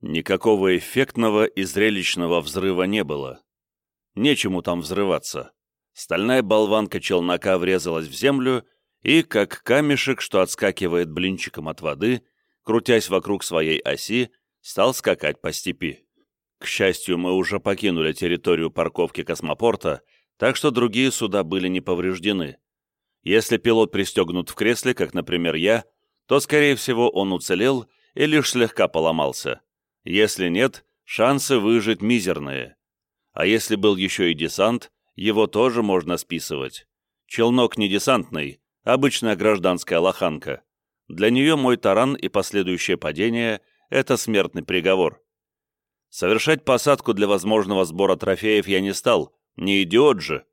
Никакого эффектного и зрелищного взрыва не было. Нечему там взрываться. Стальная болванка челнока врезалась в землю и, как камешек, что отскакивает блинчиком от воды, крутясь вокруг своей оси, стал скакать по степи. К счастью, мы уже покинули территорию парковки космопорта, так что другие суда были не повреждены. Если пилот пристегнут в кресле, как, например, я, то, скорее всего, он уцелел и лишь слегка поломался. Если нет, шансы выжить мизерные. А если был еще и десант, его тоже можно списывать. Челнок не десантный, обычная гражданская лоханка. Для нее мой таран и последующее падение – это смертный приговор. Совершать посадку для возможного сбора трофеев я не стал, не идиот же.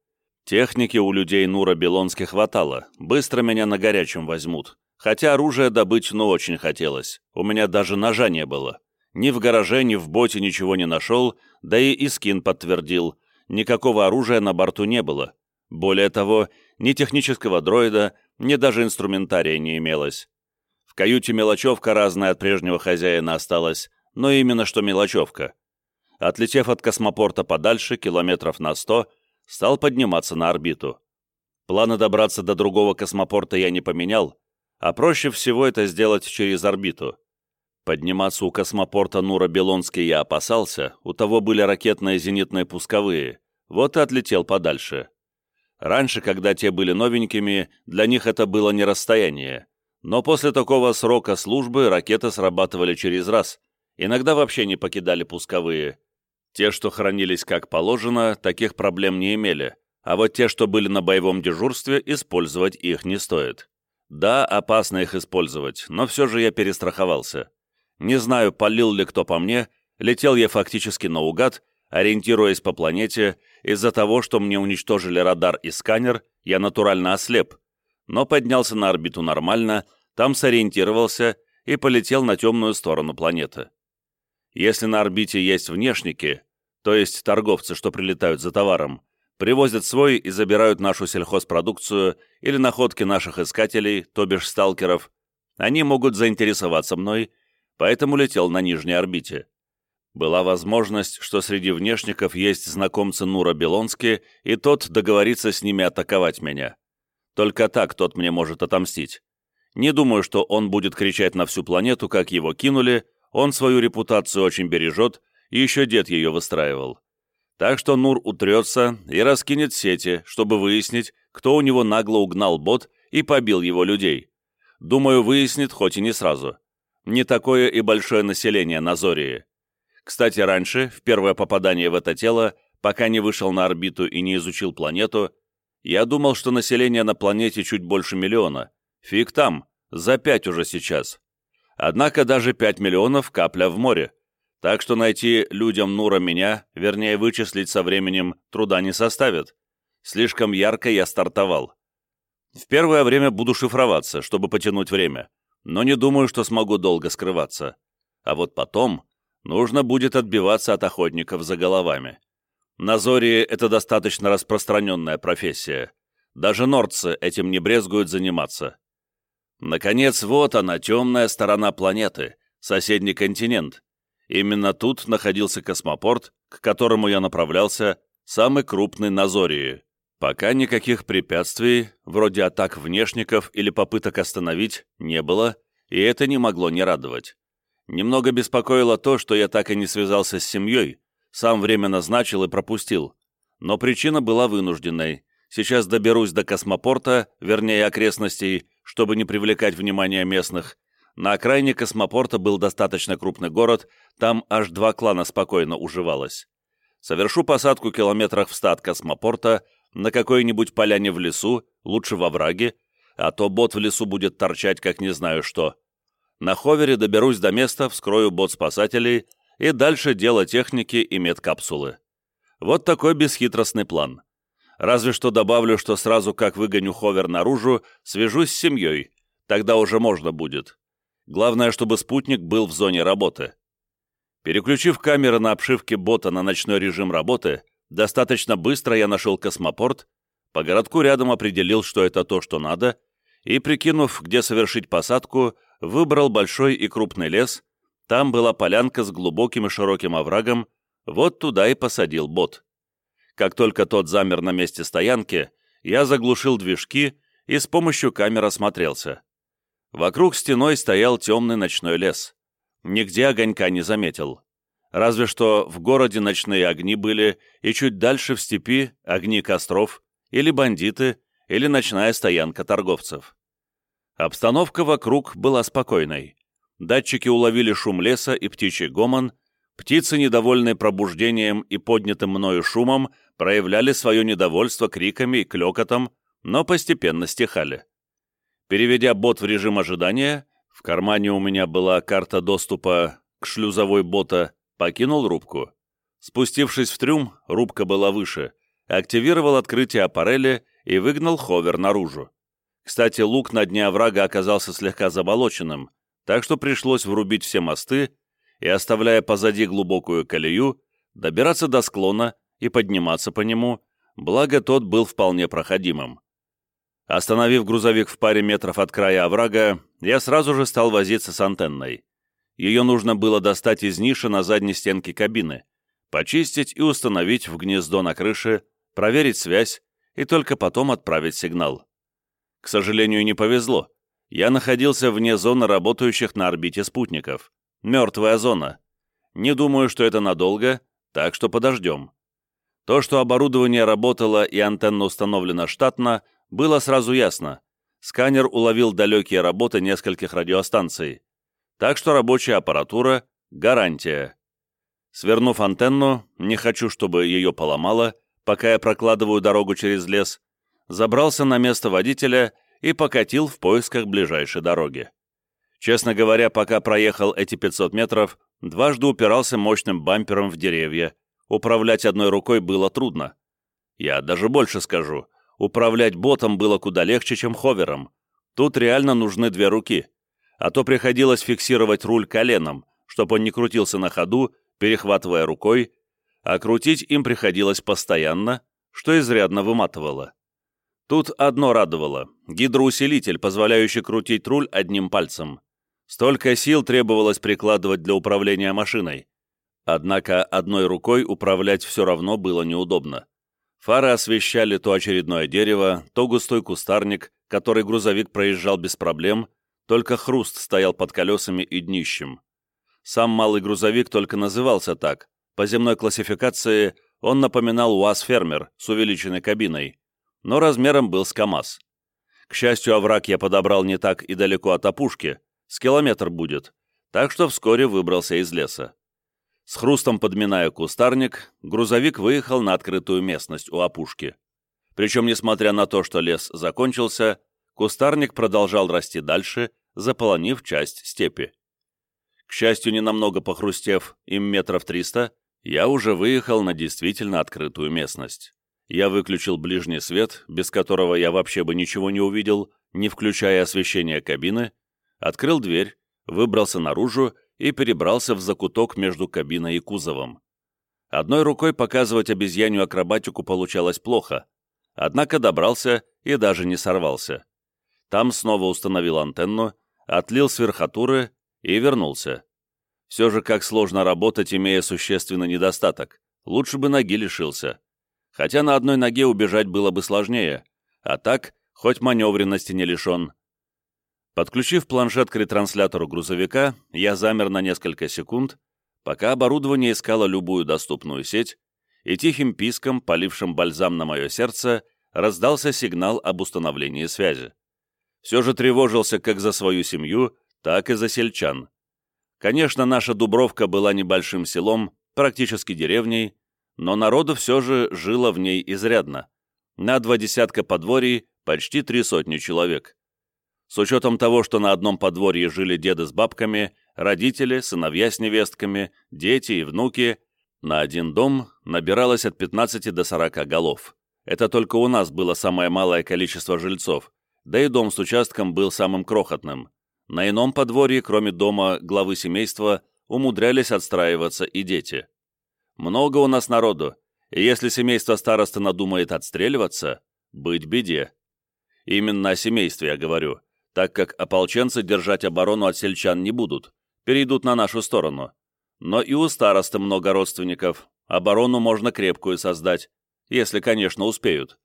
Техники у людей Нура Белонски хватало, быстро меня на горячем возьмут. Хотя оружие добыть ну очень хотелось, у меня даже ножа не было. Ни в гараже, ни в боте ничего не нашел, да и Искин подтвердил, никакого оружия на борту не было. Более того, ни технического дроида, ни даже инструментария не имелось. В каюте мелочевка разная от прежнего хозяина осталась, но именно что мелочевка. Отлетев от космопорта подальше, километров на сто, стал подниматься на орбиту. Планы добраться до другого космопорта я не поменял, а проще всего это сделать через орбиту. Подниматься у космопорта Нура-Белонский я опасался, у того были ракетные зенитные пусковые, вот и отлетел подальше. Раньше, когда те были новенькими, для них это было не расстояние, но после такого срока службы ракеты срабатывали через раз, иногда вообще не покидали пусковые. Те, что хранились как положено, таких проблем не имели, а вот те, что были на боевом дежурстве, использовать их не стоит. Да, опасно их использовать, но все же я перестраховался. Не знаю, полил ли кто по мне, летел я фактически наугад, ориентируясь по планете, из-за того, что мне уничтожили радар и сканер, я натурально ослеп, но поднялся на орбиту нормально, там сориентировался и полетел на темную сторону планеты. Если на орбите есть внешники, то есть торговцы, что прилетают за товаром, привозят свой и забирают нашу сельхозпродукцию или находки наших искателей, то бишь сталкеров, они могут заинтересоваться мной поэтому летел на нижней орбите. Была возможность, что среди внешников есть знакомцы Нура Белонски, и тот договорится с ними атаковать меня. Только так тот мне может отомстить. Не думаю, что он будет кричать на всю планету, как его кинули, он свою репутацию очень бережет, и еще дед ее выстраивал. Так что Нур утрется и раскинет сети, чтобы выяснить, кто у него нагло угнал бот и побил его людей. Думаю, выяснит, хоть и не сразу не такое и большое население на Зории. Кстати, раньше, в первое попадание в это тело, пока не вышел на орбиту и не изучил планету, я думал, что население на планете чуть больше миллиона. Фиг там, за пять уже сейчас. Однако даже пять миллионов – капля в море. Так что найти людям Нура меня, вернее вычислить со временем, труда не составит. Слишком ярко я стартовал. В первое время буду шифроваться, чтобы потянуть время но не думаю, что смогу долго скрываться. А вот потом нужно будет отбиваться от охотников за головами. На Зории это достаточно распространенная профессия. Даже нордцы этим не брезгуют заниматься. Наконец, вот она, темная сторона планеты, соседний континент. Именно тут находился космопорт, к которому я направлялся, самый крупный на Зории. Пока никаких препятствий, вроде атак внешников или попыток остановить, не было, и это не могло не радовать. Немного беспокоило то, что я так и не связался с семьей, сам время назначил и пропустил. Но причина была вынужденной. Сейчас доберусь до космопорта, вернее окрестностей, чтобы не привлекать внимание местных. На окраине космопорта был достаточно крупный город, там аж два клана спокойно уживалось. Совершу посадку километрах в ста космопорта, на какой-нибудь поляне в лесу, лучше во враге, а то бот в лесу будет торчать, как не знаю что. На ховере доберусь до места, вскрою бот спасателей и дальше дело техники и медкапсулы. Вот такой бесхитростный план. Разве что добавлю, что сразу как выгоню ховер наружу, свяжусь с семьей, тогда уже можно будет. Главное, чтобы спутник был в зоне работы. Переключив камеры на обшивке бота на ночной режим работы, Достаточно быстро я нашел космопорт, по городку рядом определил, что это то, что надо, и, прикинув, где совершить посадку, выбрал большой и крупный лес, Там была полянка с глубоким и широким оврагом, вот туда и посадил бот. Как только тот замер на месте стоянки, я заглушил движки и с помощью камер осмотрелся. Вокруг стеной стоял темный ночной лес. Нигде огонька не заметил. Разве что в городе ночные огни были, и чуть дальше в степи огни костров, или бандиты, или ночная стоянка торговцев. Обстановка вокруг была спокойной. Датчики уловили шум леса и птичий гомон, птицы, недовольные пробуждением и поднятым мною шумом, проявляли свое недовольство криками и клёкотом, но постепенно стихали. Переведя бот в режим ожидания, в кармане у меня была карта доступа к шлюзовой бота, покинул рубку. Спустившись в трюм, рубка была выше, активировал открытие аппарели и выгнал ховер наружу. Кстати, лук на дне оврага оказался слегка заболоченным, так что пришлось врубить все мосты и, оставляя позади глубокую колею, добираться до склона и подниматься по нему, благо тот был вполне проходимым. Остановив грузовик в паре метров от края оврага, я сразу же стал возиться с антенной. Ее нужно было достать из ниши на задней стенке кабины, почистить и установить в гнездо на крыше, проверить связь и только потом отправить сигнал. К сожалению, не повезло. Я находился вне зоны работающих на орбите спутников. Мертвая зона. Не думаю, что это надолго, так что подождем. То, что оборудование работало и антенна установлена штатно, было сразу ясно. Сканер уловил далекие работы нескольких радиостанций. Так что рабочая аппаратура — гарантия. Свернув антенну, не хочу, чтобы ее поломало, пока я прокладываю дорогу через лес, забрался на место водителя и покатил в поисках ближайшей дороги. Честно говоря, пока проехал эти 500 метров, дважды упирался мощным бампером в деревья. Управлять одной рукой было трудно. Я даже больше скажу, управлять ботом было куда легче, чем ховером. Тут реально нужны две руки. А то приходилось фиксировать руль коленом, чтобы он не крутился на ходу, перехватывая рукой, а крутить им приходилось постоянно, что изрядно выматывало. Тут одно радовало — гидроусилитель, позволяющий крутить руль одним пальцем. Столько сил требовалось прикладывать для управления машиной. Однако одной рукой управлять все равно было неудобно. Фары освещали то очередное дерево, то густой кустарник, который грузовик проезжал без проблем, только хруст стоял под колесами и днищем. Сам малый грузовик только назывался так. По земной классификации он напоминал УАЗ-фермер с увеличенной кабиной, но размером был с КАМАЗ. К счастью, овраг я подобрал не так и далеко от опушки, с километр будет, так что вскоре выбрался из леса. С хрустом подминая кустарник, грузовик выехал на открытую местность у опушки. Причем, несмотря на то, что лес закончился, кустарник продолжал расти дальше, заполонив часть степи. К счастью, ненамного похрустев им метров триста, я уже выехал на действительно открытую местность. Я выключил ближний свет, без которого я вообще бы ничего не увидел, не включая освещение кабины, открыл дверь, выбрался наружу и перебрался в закуток между кабиной и кузовом. Одной рукой показывать обезьянью акробатику получалось плохо, однако добрался и даже не сорвался. Там снова установил антенну, отлил с и вернулся. Все же как сложно работать, имея существенный недостаток. Лучше бы ноги лишился хотя на одной ноге убежать было бы сложнее, а так хоть маневренности не лишен. Подключив планшет к ретранслятору грузовика, я замер на несколько секунд, пока оборудование искало любую доступную сеть, и тихим писком, полившим бальзам на мое сердце, раздался сигнал об установлении связи. Все же тревожился как за свою семью, так и за сельчан. Конечно, наша Дубровка была небольшим селом, практически деревней, но народу все же жило в ней изрядно. На два десятка подворий почти три сотни человек. С учетом того, что на одном подворье жили деды с бабками, родители, сыновья с невестками, дети и внуки, на один дом набиралось от 15 до 40 голов. Это только у нас было самое малое количество жильцов, да и дом с участком был самым крохотным. На ином подворье, кроме дома главы семейства, умудрялись отстраиваться и дети. Много у нас народу, и если семейство староста надумает отстреливаться, быть беде. Именно о семействе я говорю, так как ополченцы держать оборону от сельчан не будут, перейдут на нашу сторону. Но и у старосты много родственников, оборону можно крепкую создать, если, конечно, успеют.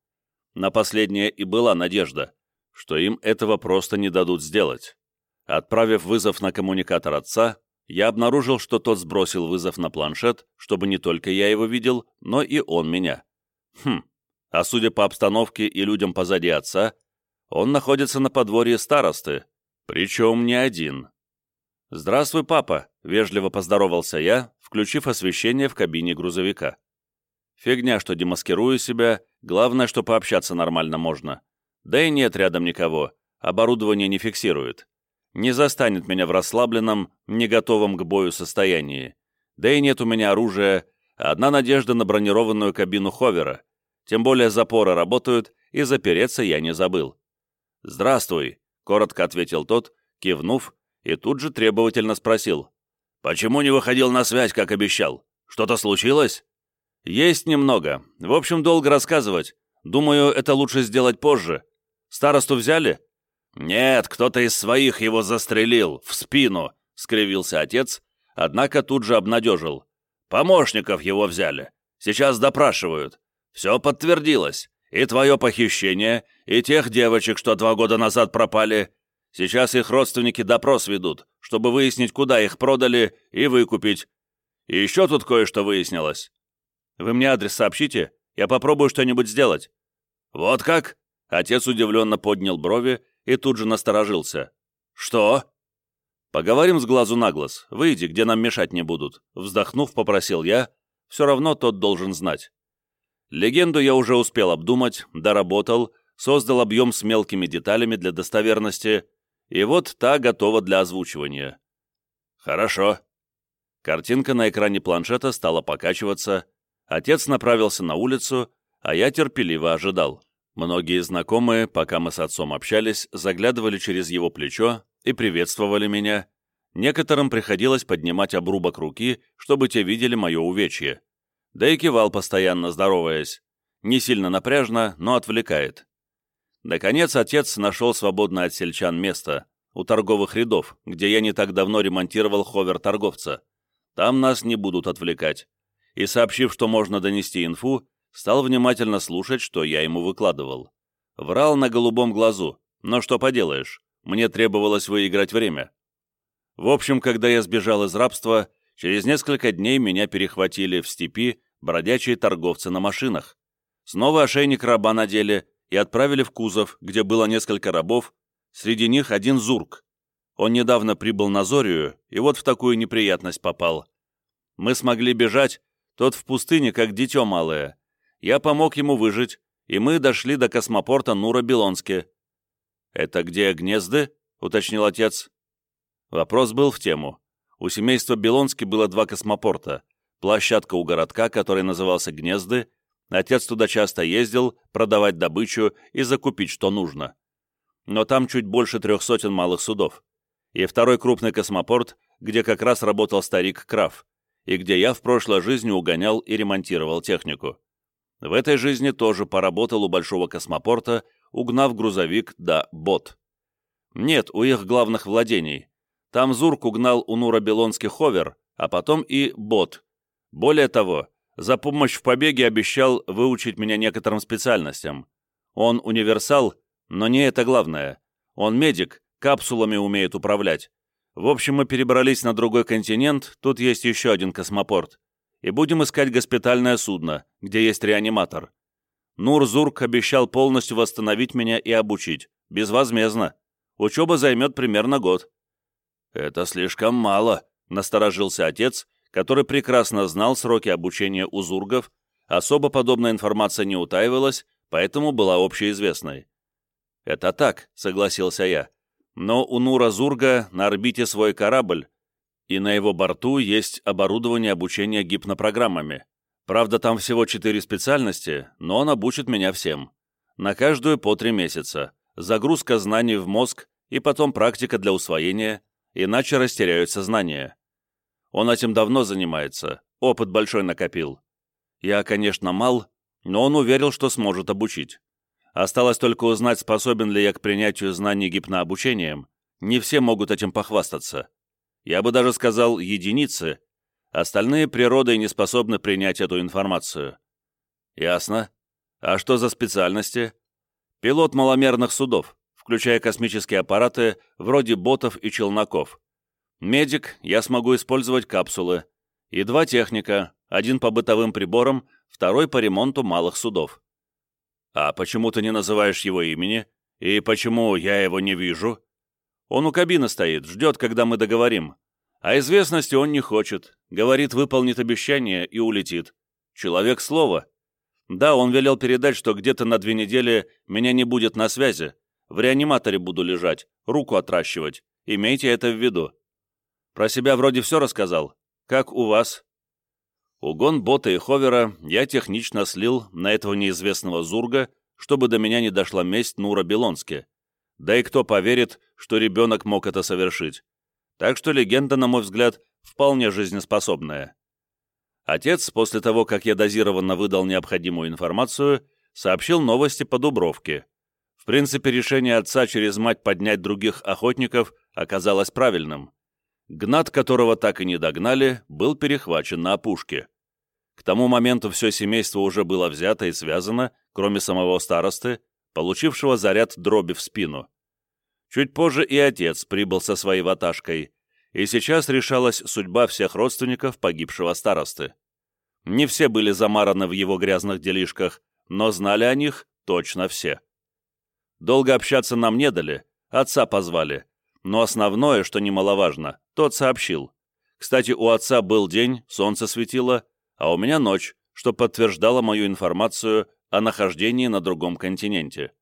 На последнее и была надежда, что им этого просто не дадут сделать. Отправив вызов на коммуникатор отца, я обнаружил, что тот сбросил вызов на планшет, чтобы не только я его видел, но и он меня. Хм, а судя по обстановке и людям позади отца, он находится на подворье старосты, причем не один. «Здравствуй, папа», — вежливо поздоровался я, включив освещение в кабине грузовика. Фигня, что демаскирую себя, главное, что пообщаться нормально можно. Да и нет рядом никого, оборудование не фиксирует. Не застанет меня в расслабленном, не готовом к бою состоянии. Да и нет у меня оружия, одна надежда на бронированную кабину ховера. Тем более запоры работают, и запереться я не забыл. «Здравствуй», — коротко ответил тот, кивнув, и тут же требовательно спросил. «Почему не выходил на связь, как обещал? Что-то случилось?» «Есть немного. В общем, долго рассказывать. Думаю, это лучше сделать позже. Старосту взяли?» «Нет, кто-то из своих его застрелил, в спину», — скривился отец, однако тут же обнадежил. «Помощников его взяли. Сейчас допрашивают. Все подтвердилось. И твое похищение, и тех девочек, что два года назад пропали. Сейчас их родственники допрос ведут, чтобы выяснить, куда их продали и выкупить. И еще тут кое-что выяснилось. Вы мне адрес сообщите, я попробую что-нибудь сделать». «Вот как?» Отец удивленно поднял брови и тут же насторожился. «Что?» «Поговорим с глазу на глаз. Выйди, где нам мешать не будут», — вздохнув, попросил я. «Все равно тот должен знать». Легенду я уже успел обдумать, доработал, создал объем с мелкими деталями для достоверности, и вот та готова для озвучивания. «Хорошо». Картинка на экране планшета стала покачиваться, отец направился на улицу, а я терпеливо ожидал. Многие знакомые, пока мы с отцом общались, заглядывали через его плечо и приветствовали меня. Некоторым приходилось поднимать обрубок руки, чтобы те видели мое увечье да и кивал постоянно, здороваясь. Не сильно напряжно, но отвлекает. Наконец отец нашел свободное от сельчан место, у торговых рядов, где я не так давно ремонтировал ховер торговца. Там нас не будут отвлекать. И, сообщив, что можно донести инфу, стал внимательно слушать, что я ему выкладывал. Врал на голубом глазу, но что поделаешь, мне требовалось выиграть время. В общем, когда я сбежал из рабства, Через несколько дней меня перехватили в степи бродячие торговцы на машинах. Снова ошейник раба надели и отправили в кузов, где было несколько рабов, среди них один зурк. Он недавно прибыл на Зорию и вот в такую неприятность попал. Мы смогли бежать, тот в пустыне, как дитё малое. Я помог ему выжить, и мы дошли до космопорта Нура-Белонске. «Это где гнезды?» — уточнил отец. Вопрос был в тему. У семейства Белонски было два космопорта. Площадка у городка, который назывался Гнезды. Отец туда часто ездил, продавать добычу и закупить, что нужно. Но там чуть больше трех сотен малых судов. И второй крупный космопорт, где как раз работал старик Краф, и где я в прошлой жизни угонял и ремонтировал технику. В этой жизни тоже поработал у большого космопорта, угнав грузовик да бот. Нет, у их главных владений, там Зурк угнал у Нура Белонский ховер, а потом и бот. Более того, за помощь в побеге обещал выучить меня некоторым специальностям. Он универсал, но не это главное. Он медик, капсулами умеет управлять. В общем, мы перебрались на другой континент, тут есть еще один космопорт. И будем искать госпитальное судно, где есть реаниматор. Нур Зурк обещал полностью восстановить меня и обучить, безвозмездно. Учеба займет примерно год. «Это слишком мало», — насторожился отец, который прекрасно знал сроки обучения у зургов, особо подобная информация не утаивалась, поэтому была общеизвестной. «Это так», — согласился я. «Но у Нура Зурга на орбите свой корабль, и на его борту есть оборудование обучения гипнопрограммами. Правда, там всего четыре специальности, но он обучит меня всем. На каждую по три месяца. Загрузка знаний в мозг и потом практика для усвоения, иначе растеряют знания. Он этим давно занимается, опыт большой накопил. Я, конечно, мал, но он уверил, что сможет обучить. Осталось только узнать, способен ли я к принятию знаний гипнообучением. Не все могут этим похвастаться. Я бы даже сказал, единицы. Остальные природой не способны принять эту информацию. Ясно. А что за специальности? Пилот маломерных судов, включая космические аппараты вроде ботов и челноков. Медик, я смогу использовать капсулы. И два техника, один по бытовым приборам, второй по ремонту малых судов. А почему ты не называешь его имени? И почему я его не вижу? Он у кабины стоит, ждет, когда мы договорим. А известности он не хочет. Говорит, выполнит обещание и улетит. Человек слова. Да, он велел передать, что где-то на две недели меня не будет на связи. В реаниматоре буду лежать, руку отращивать. Имейте это в виду. Про себя вроде все рассказал. Как у вас? Угон бота и ховера я технично слил на этого неизвестного Зурга, чтобы до меня не дошла месть Нура Белонски. Да и кто поверит, что ребенок мог это совершить. Так что легенда, на мой взгляд, вполне жизнеспособная. Отец, после того, как я дозированно выдал необходимую информацию, сообщил новости по Дубровке. В принципе, решение отца через мать поднять других охотников оказалось правильным. Гнат, которого так и не догнали, был перехвачен на опушке. К тому моменту все семейство уже было взято и связано, кроме самого старосты, получившего заряд дроби в спину. Чуть позже и отец прибыл со своей ваташкой, и сейчас решалась судьба всех родственников погибшего старосты. Не все были замараны в его грязных делишках, но знали о них точно все. Долго общаться нам не дали, отца позвали, но основное, что немаловажно, тот сообщил. Кстати, у отца был день, солнце светило, а у меня ночь, что подтверждало мою информацию о нахождении на другом континенте.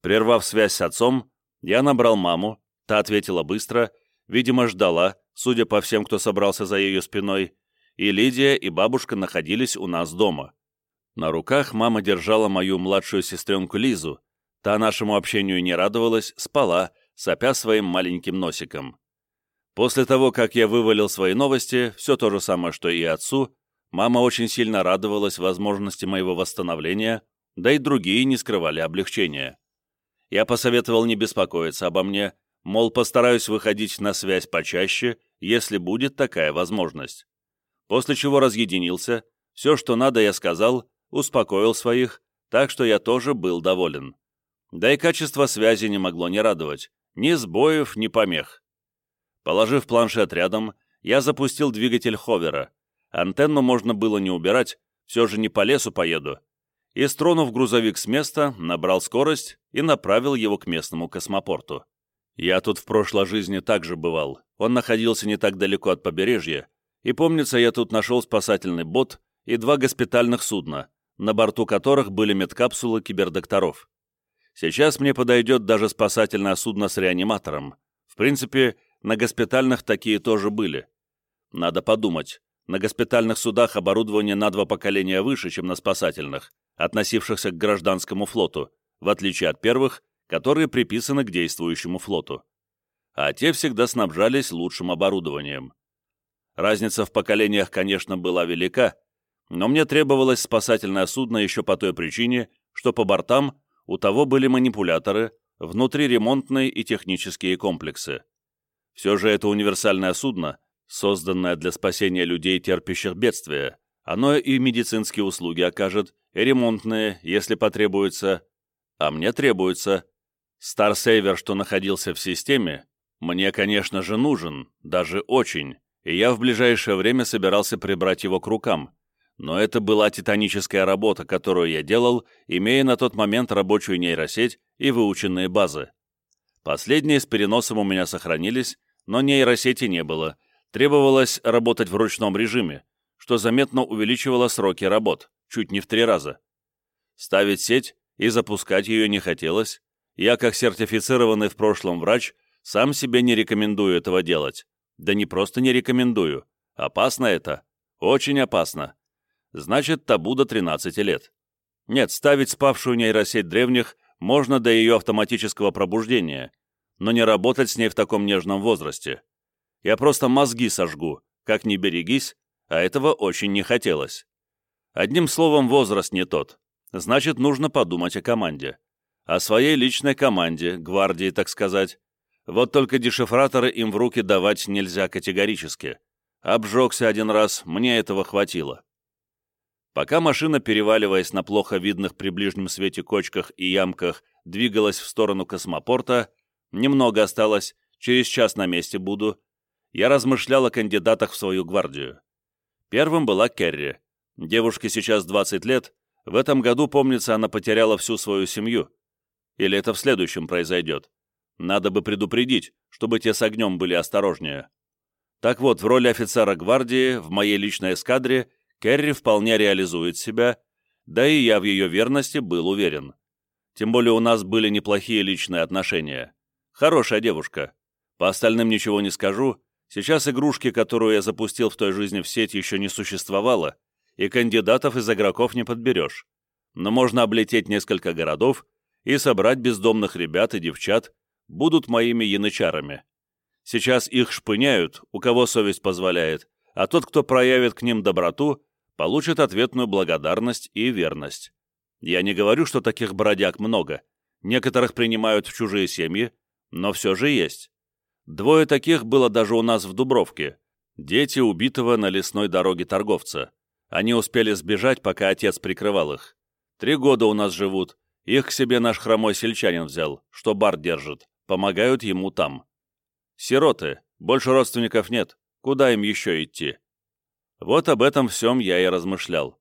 Прервав связь с отцом, я набрал маму, та ответила быстро, видимо, ждала, судя по всем, кто собрался за ее спиной, и Лидия и бабушка находились у нас дома. На руках мама держала мою младшую сестренку Лизу, та нашему общению не радовалась, спала, сопя своим маленьким носиком. После того, как я вывалил свои новости, все то же самое, что и отцу, Мама очень сильно радовалась возможности моего восстановления, да и другие не скрывали облегчения. Я посоветовал не беспокоиться обо мне, мол, постараюсь выходить на связь почаще, если будет такая возможность. После чего разъединился, все, что надо, я сказал, успокоил своих, так что я тоже был доволен. Да и качество связи не могло не радовать, ни сбоев, ни помех. Положив планшет рядом, я запустил двигатель ховера, Антенну можно было не убирать, все же не по лесу поеду. И, стронув грузовик с места, набрал скорость и направил его к местному космопорту. Я тут в прошлой жизни также бывал. Он находился не так далеко от побережья, и, помнится, я тут нашел спасательный бот и два госпитальных судна, на борту которых были медкапсулы кибердокторов. Сейчас мне подойдет даже спасательное судно с реаниматором. В принципе, на госпитальных такие тоже были. Надо подумать, на госпитальных судах оборудование на два поколения выше, чем на спасательных, относившихся к гражданскому флоту, в отличие от первых, которые приписаны к действующему флоту. А те всегда снабжались лучшим оборудованием. Разница в поколениях, конечно, была велика, но мне требовалось спасательное судно еще по той причине, что по бортам у того были манипуляторы, внутри ремонтные и технические комплексы. Все же это универсальное судно – созданное для спасения людей, терпящих бедствия. Оно и медицинские услуги окажет, и ремонтные, если потребуется. А мне требуется. Старсейвер, что находился в системе, мне, конечно же, нужен, даже очень, и я в ближайшее время собирался прибрать его к рукам. Но это была титаническая работа, которую я делал, имея на тот момент рабочую нейросеть и выученные базы. Последние с переносом у меня сохранились, но нейросети не было — Требовалось работать в ручном режиме, что заметно увеличивало сроки работ, чуть не в три раза. Ставить сеть и запускать ее не хотелось. Я, как сертифицированный в прошлом врач, сам себе не рекомендую этого делать. Да не просто не рекомендую. Опасно это. Очень опасно. Значит, табу до 13 лет. Нет, ставить спавшую нейросеть древних можно до ее автоматического пробуждения, но не работать с ней в таком нежном возрасте. Я просто мозги сожгу, как ни берегись, а этого очень не хотелось. Одним словом, возраст не тот. Значит, нужно подумать о команде. О своей личной команде, гвардии, так сказать. Вот только дешифраторы им в руки давать нельзя категорически. Обжегся один раз, мне этого хватило. Пока машина, переваливаясь на плохо видных при ближнем свете кочках и ямках, двигалась в сторону космопорта, немного осталось, через час на месте буду, я размышлял о кандидатах в свою гвардию. Первым была Керри. Девушке сейчас 20 лет, в этом году, помнится, она потеряла всю свою семью. Или это в следующем произойдет. Надо бы предупредить, чтобы те с огнем были осторожнее. Так вот, в роли офицера гвардии в моей личной эскадре Керри вполне реализует себя, да и я в ее верности был уверен. Тем более у нас были неплохие личные отношения. Хорошая девушка. По остальным ничего не скажу. Сейчас игрушки, которую я запустил в той жизни в сеть, еще не существовало, и кандидатов из игроков не подберешь. Но можно облететь несколько городов и собрать бездомных ребят и девчат, будут моими янычарами. Сейчас их шпыняют, у кого совесть позволяет, а тот, кто проявит к ним доброту, получит ответную благодарность и верность. Я не говорю, что таких бродяг много. Некоторых принимают в чужие семьи, но все же есть. Двое таких было даже у нас в Дубровке. Дети убитого на лесной дороге торговца. Они успели сбежать, пока отец прикрывал их. Три года у нас живут. Их к себе наш хромой сельчанин взял, что бар держит. Помогают ему там. Сироты. Больше родственников нет. Куда им еще идти? Вот об этом всем я и размышлял.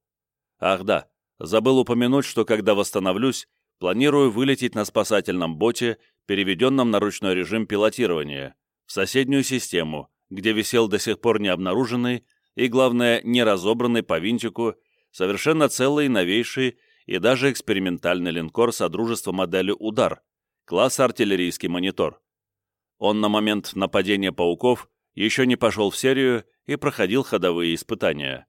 Ах да, забыл упомянуть, что когда восстановлюсь, планирую вылететь на спасательном боте, переведенном на ручной режим пилотирования, в соседнюю систему, где висел до сих пор не обнаруженный и, главное, не разобранный по винтику, совершенно целый, новейший и даже экспериментальный линкор Содружества модели «Удар», класса артиллерийский монитор. Он на момент нападения пауков еще не пошел в серию и проходил ходовые испытания.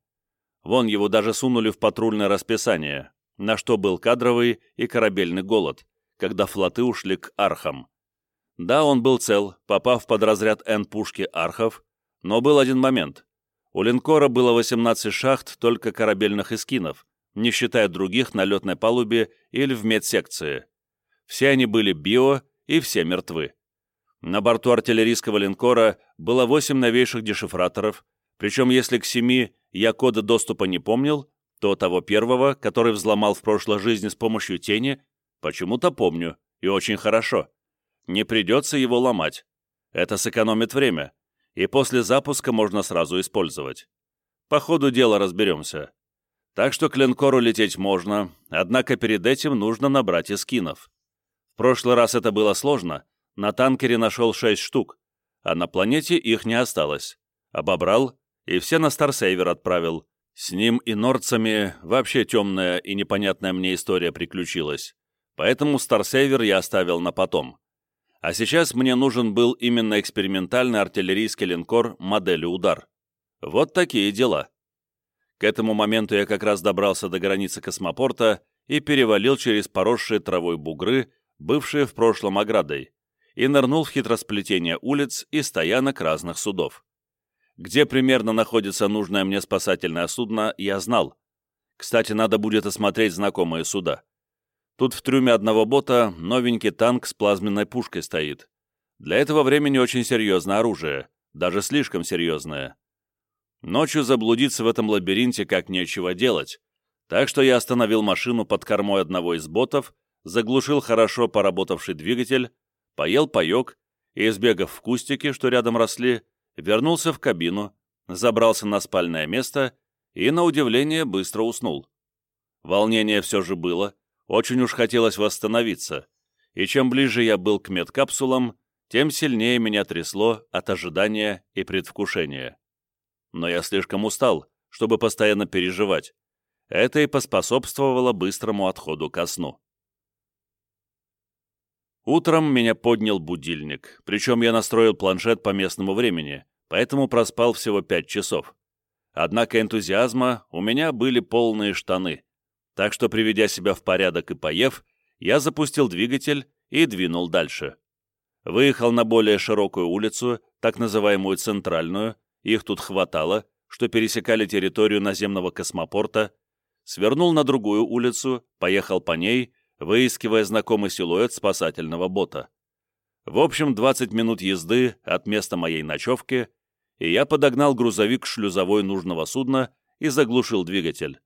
Вон его даже сунули в патрульное расписание, на что был кадровый и корабельный голод, когда флоты ушли к архам. Да, он был цел, попав под разряд Н-пушки архов, но был один момент. У линкора было 18 шахт только корабельных эскинов, не считая других на летной палубе или в медсекции. Все они были био и все мертвы. На борту артиллерийского линкора было восемь новейших дешифраторов, причем если к семи я кода доступа не помнил, то того первого, который взломал в прошлой жизни с помощью тени, почему-то помню, и очень хорошо. Не придется его ломать. Это сэкономит время, и после запуска можно сразу использовать. По ходу дела разберемся. Так что к линкору лететь можно, однако перед этим нужно набрать искинов. В прошлый раз это было сложно, на танкере нашел шесть штук, а на планете их не осталось. Обобрал и все на Старсейвер отправил. С ним и норцами вообще темная и непонятная мне история приключилась. Поэтому Старсейвер я оставил на потом. А сейчас мне нужен был именно экспериментальный артиллерийский линкор модели «Удар». Вот такие дела. К этому моменту я как раз добрался до границы космопорта и перевалил через поросшие травой бугры, бывшие в прошлом оградой и нырнул в хитросплетение улиц и стоянок разных судов. Где примерно находится нужное мне спасательное судно, я знал. Кстати, надо будет осмотреть знакомые суда. Тут в трюме одного бота новенький танк с плазменной пушкой стоит. Для этого времени очень серьезное оружие, даже слишком серьезное. Ночью заблудиться в этом лабиринте как нечего делать, так что я остановил машину под кормой одного из ботов, заглушил хорошо поработавший двигатель, поел паек и, сбегав в кустики, что рядом росли, вернулся в кабину, забрался на спальное место и, на удивление, быстро уснул. Волнение все же было, очень уж хотелось восстановиться, и чем ближе я был к медкапсулам, тем сильнее меня трясло от ожидания и предвкушения. Но я слишком устал, чтобы постоянно переживать. Это и поспособствовало быстрому отходу ко сну. Утром меня поднял будильник, причем я настроил планшет по местному времени, поэтому проспал всего пять часов. Однако энтузиазма у меня были полные штаны, так что, приведя себя в порядок и поев, я запустил двигатель и двинул дальше. Выехал на более широкую улицу, так называемую центральную, их тут хватало, что пересекали территорию наземного космопорта, свернул на другую улицу, поехал по ней выискивая знакомый силуэт спасательного бота. В общем, 20 минут езды от места моей ночевки, и я подогнал грузовик к шлюзовой нужного судна и заглушил двигатель.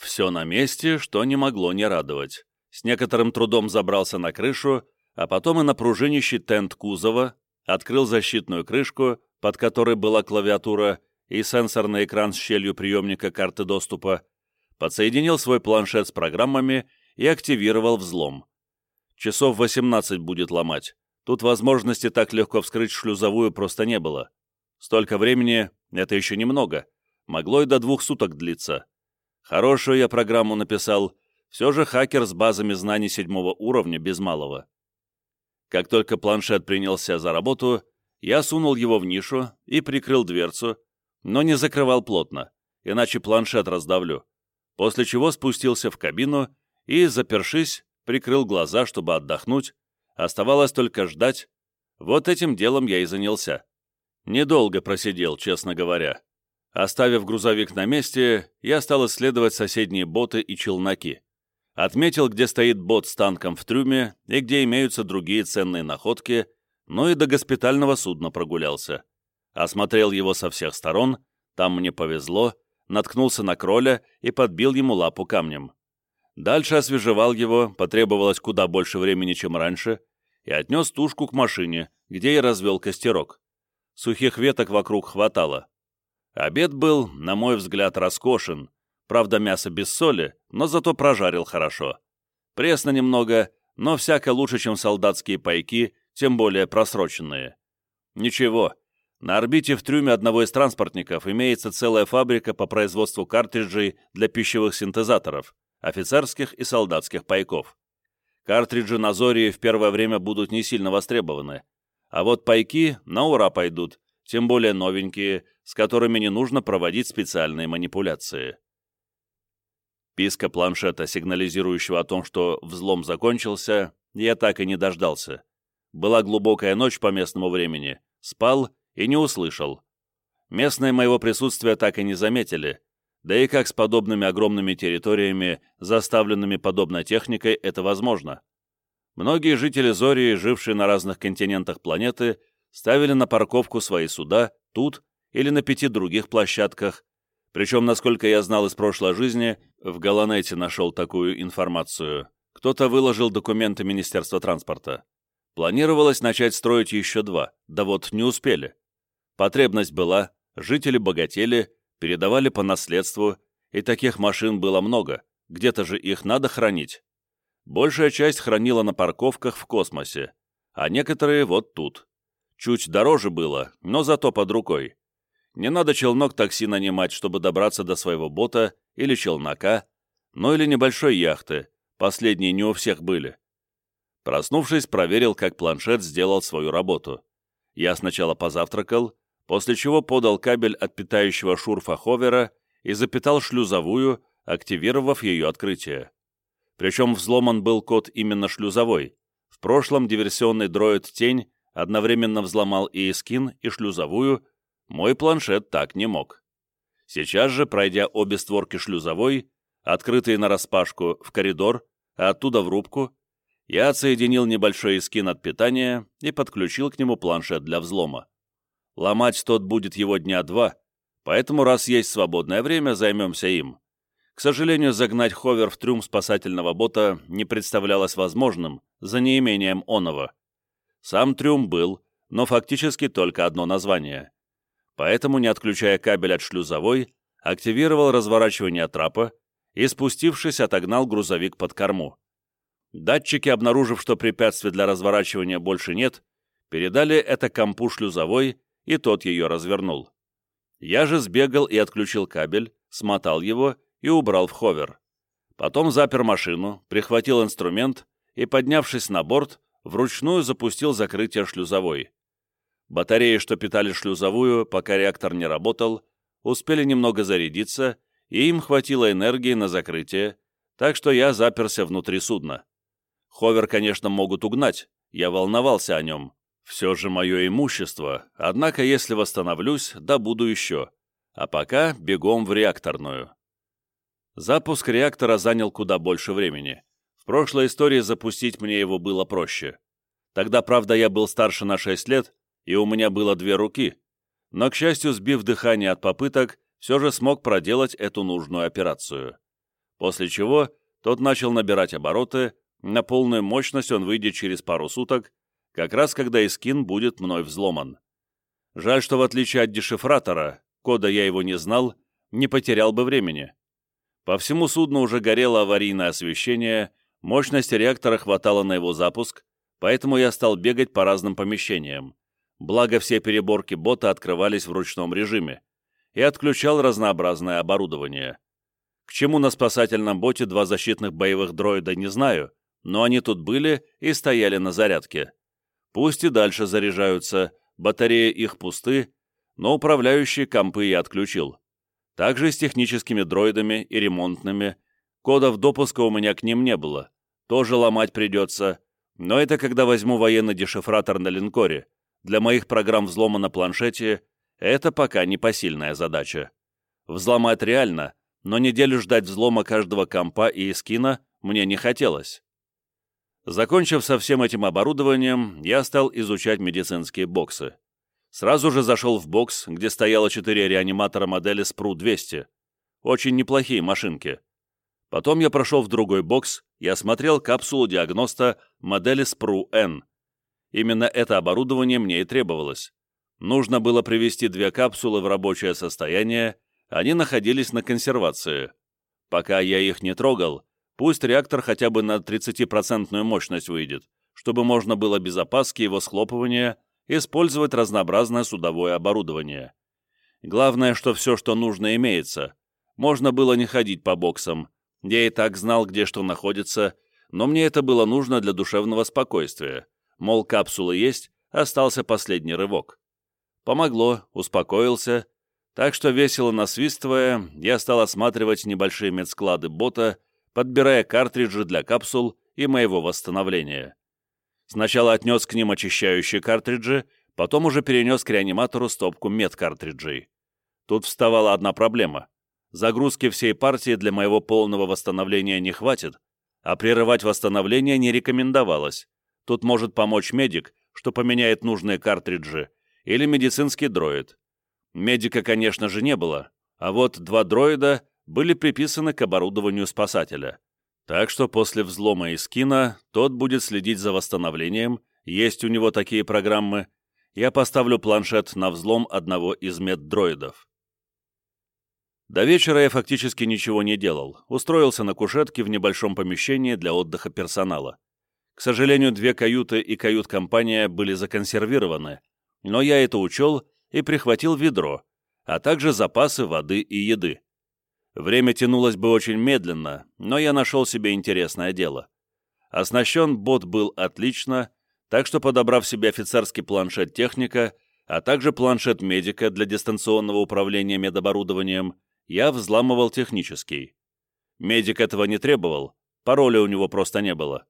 Все на месте, что не могло не радовать. С некоторым трудом забрался на крышу, а потом и на пружинищий тент кузова, открыл защитную крышку, под которой была клавиатура и сенсорный экран с щелью приемника карты доступа, подсоединил свой планшет с программами и активировал взлом. Часов 18 будет ломать. Тут возможности так легко вскрыть шлюзовую просто не было. Столько времени — это еще немного. Могло и до двух суток длиться. Хорошую я программу написал. Все же хакер с базами знаний седьмого уровня без малого. Как только планшет принялся за работу, я сунул его в нишу и прикрыл дверцу, но не закрывал плотно, иначе планшет раздавлю. После чего спустился в кабину и, запершись, прикрыл глаза, чтобы отдохнуть. Оставалось только ждать. Вот этим делом я и занялся. Недолго просидел, честно говоря. Оставив грузовик на месте, я стал исследовать соседние боты и челноки. Отметил, где стоит бот с танком в трюме и где имеются другие ценные находки, ну и до госпитального судна прогулялся. Осмотрел его со всех сторон, там мне повезло, наткнулся на кроля и подбил ему лапу камнем. Дальше освежевал его, потребовалось куда больше времени, чем раньше, и отнес тушку к машине, где я развел костерок. Сухих веток вокруг хватало. Обед был, на мой взгляд, роскошен. Правда, мясо без соли, но зато прожарил хорошо. Пресно немного, но всяко лучше, чем солдатские пайки, тем более просроченные. Ничего, на орбите в трюме одного из транспортников имеется целая фабрика по производству картриджей для пищевых синтезаторов, офицерских и солдатских пайков. Картриджи на Зории в первое время будут не сильно востребованы, а вот пайки на ура пойдут, тем более новенькие, с которыми не нужно проводить специальные манипуляции. Писка планшета, сигнализирующего о том, что взлом закончился, я так и не дождался. Была глубокая ночь по местному времени, спал и не услышал. Местные моего присутствия так и не заметили, да и как с подобными огромными территориями, заставленными подобной техникой, это возможно. Многие жители Зории, жившие на разных континентах планеты, ставили на парковку свои суда тут или на пяти других площадках, причем, насколько я знал из прошлой жизни, в Галанете нашел такую информацию. Кто-то выложил документы Министерства транспорта. Планировалось начать строить еще два, да вот не успели. Потребность была, жители богатели, передавали по наследству, и таких машин было много, где-то же их надо хранить. Большая часть хранила на парковках в космосе, а некоторые вот тут. Чуть дороже было, но зато под рукой. Не надо челнок такси нанимать, чтобы добраться до своего бота или челнока, ну или небольшой яхты, последние не у всех были. Проснувшись, проверил, как планшет сделал свою работу. Я сначала позавтракал, после чего подал кабель от питающего шурфа ховера и запитал шлюзовую, активировав ее открытие. Причем взломан был код именно шлюзовой. В прошлом диверсионный дроид «Тень» одновременно взломал и эскин, и шлюзовую, мой планшет так не мог. Сейчас же, пройдя обе створки шлюзовой, открытые нараспашку, в коридор, а оттуда в рубку, я отсоединил небольшой эскин от питания и подключил к нему планшет для взлома. Ломать тот будет его дня два, поэтому раз есть свободное время, займемся им. К сожалению, загнать ховер в трюм спасательного бота не представлялось возможным за неимением оного. Сам трюм был, но фактически только одно название. Поэтому, не отключая кабель от шлюзовой, активировал разворачивание трапа и, спустившись, отогнал грузовик под корму. Датчики, обнаружив, что препятствий для разворачивания больше нет, передали это компу шлюзовой, и тот ее развернул. Я же сбегал и отключил кабель, смотал его и убрал в ховер. Потом запер машину, прихватил инструмент и, поднявшись на борт, вручную запустил закрытие шлюзовой. Батареи, что питали шлюзовую, пока реактор не работал, успели немного зарядиться, и им хватило энергии на закрытие, так что я заперся внутри судна. Ховер, конечно, могут угнать, я волновался о нем. Все же мое имущество, однако если восстановлюсь, да буду еще. А пока бегом в реакторную. Запуск реактора занял куда больше времени. Прошлой истории запустить мне его было проще. Тогда, правда, я был старше на 6 лет, и у меня было две руки, но, к счастью, сбив дыхание от попыток, все же смог проделать эту нужную операцию. После чего тот начал набирать обороты, на полную мощность он выйдет через пару суток, как раз когда Искин будет мной взломан. Жаль, что в отличие от дешифратора, кода я его не знал, не потерял бы времени. По всему судну уже горело аварийное освещение, мощности реактора хватало на его запуск, поэтому я стал бегать по разным помещениям. Благо все переборки бота открывались в ручном режиме, и отключал разнообразное оборудование. К чему на спасательном боте два защитных боевых дроида, не знаю, но они тут были и стояли на зарядке. Пусть и дальше заряжаются, батареи их пусты, но управляющие компы я отключил. Также с техническими дроидами и ремонтными. Кодов допуска у меня к ним не было. Тоже ломать придется. Но это когда возьму военный дешифратор на линкоре. Для моих программ взлома на планшете это пока не посильная задача. Взломать реально, но неделю ждать взлома каждого компа и эскина мне не хотелось. Закончив со всем этим оборудованием, я стал изучать медицинские боксы. Сразу же зашел в бокс, где стояло четыре реаниматора модели Спру-200. Очень неплохие машинки. Потом я прошел в другой бокс и осмотрел капсулу диагноста модели Спру-N. Именно это оборудование мне и требовалось. Нужно было привести две капсулы в рабочее состояние, они находились на консервации. Пока я их не трогал, пусть реактор хотя бы на 30% мощность выйдет, чтобы можно было без опаски его схлопывания использовать разнообразное судовое оборудование. Главное, что все, что нужно, имеется. Можно было не ходить по боксам. Я и так знал, где что находится, но мне это было нужно для душевного спокойствия. Мол, капсулы есть, остался последний рывок. Помогло, успокоился. Так что, весело насвистывая, я стал осматривать небольшие медсклады бота, подбирая картриджи для капсул и моего восстановления. Сначала отнес к ним очищающие картриджи, потом уже перенес к реаниматору стопку медкартриджей. Тут вставала одна проблема. Загрузки всей партии для моего полного восстановления не хватит, а прерывать восстановление не рекомендовалось. Тут может помочь медик, что поменяет нужные картриджи, или медицинский дроид. Медика, конечно же, не было, а вот два дроида были приписаны к оборудованию спасателя. Так что после взлома Искина тот будет следить за восстановлением, есть у него такие программы, я поставлю планшет на взлом одного из меддроидов. До вечера я фактически ничего не делал, устроился на кушетке в небольшом помещении для отдыха персонала. К сожалению, две каюты и кают-компания были законсервированы, но я это учел и прихватил ведро, а также запасы воды и еды. Время тянулось бы очень медленно, но я нашел себе интересное дело. Оснащен бот был отлично, так что, подобрав себе офицерский планшет техника, а также планшет медика для дистанционного управления медоборудованием, я взламывал технический. Медик этого не требовал, пароля у него просто не было.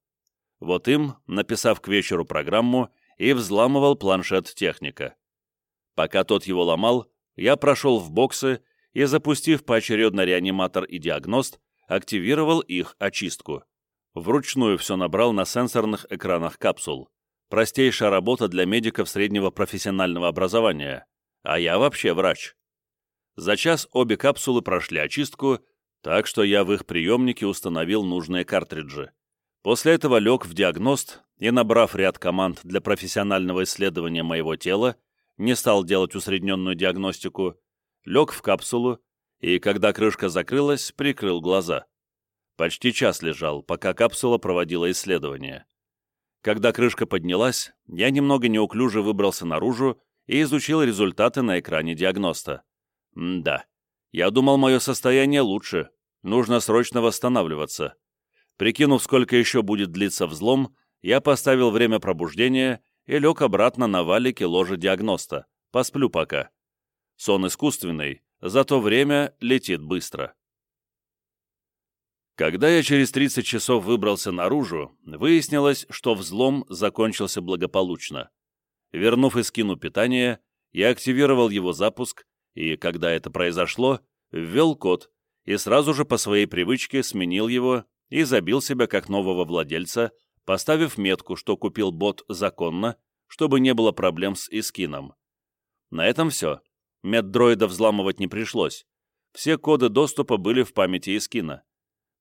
Вот им, написав к вечеру программу, и взламывал планшет техника. Пока тот его ломал, я прошел в боксы и, запустив поочередно реаниматор и диагност, активировал их очистку. Вручную все набрал на сенсорных экранах капсул. Простейшая работа для медиков среднего профессионального образования. А я вообще врач. За час обе капсулы прошли очистку, так что я в их приемнике установил нужные картриджи. После этого лег в диагност и, набрав ряд команд для профессионального исследования моего тела, не стал делать усредненную диагностику, лег в капсулу и, когда крышка закрылась, прикрыл глаза. Почти час лежал, пока капсула проводила исследование. Когда крышка поднялась, я немного неуклюже выбрался наружу и изучил результаты на экране диагноста. Да, я думал, мое состояние лучше, нужно срочно восстанавливаться. Прикинув, сколько еще будет длиться взлом, я поставил время пробуждения и лег обратно на валике ложа диагноста. Посплю пока. Сон искусственный, зато время летит быстро. Когда я через 30 часов выбрался наружу, выяснилось, что взлом закончился благополучно. Вернув Искину питание, я активировал его запуск, и, когда это произошло, ввел код и сразу же по своей привычке сменил его и забил себя как нового владельца поставив метку, что купил бот законно, чтобы не было проблем с Искином. На этом все. Меддроида взламывать не пришлось. Все коды доступа были в памяти Искина.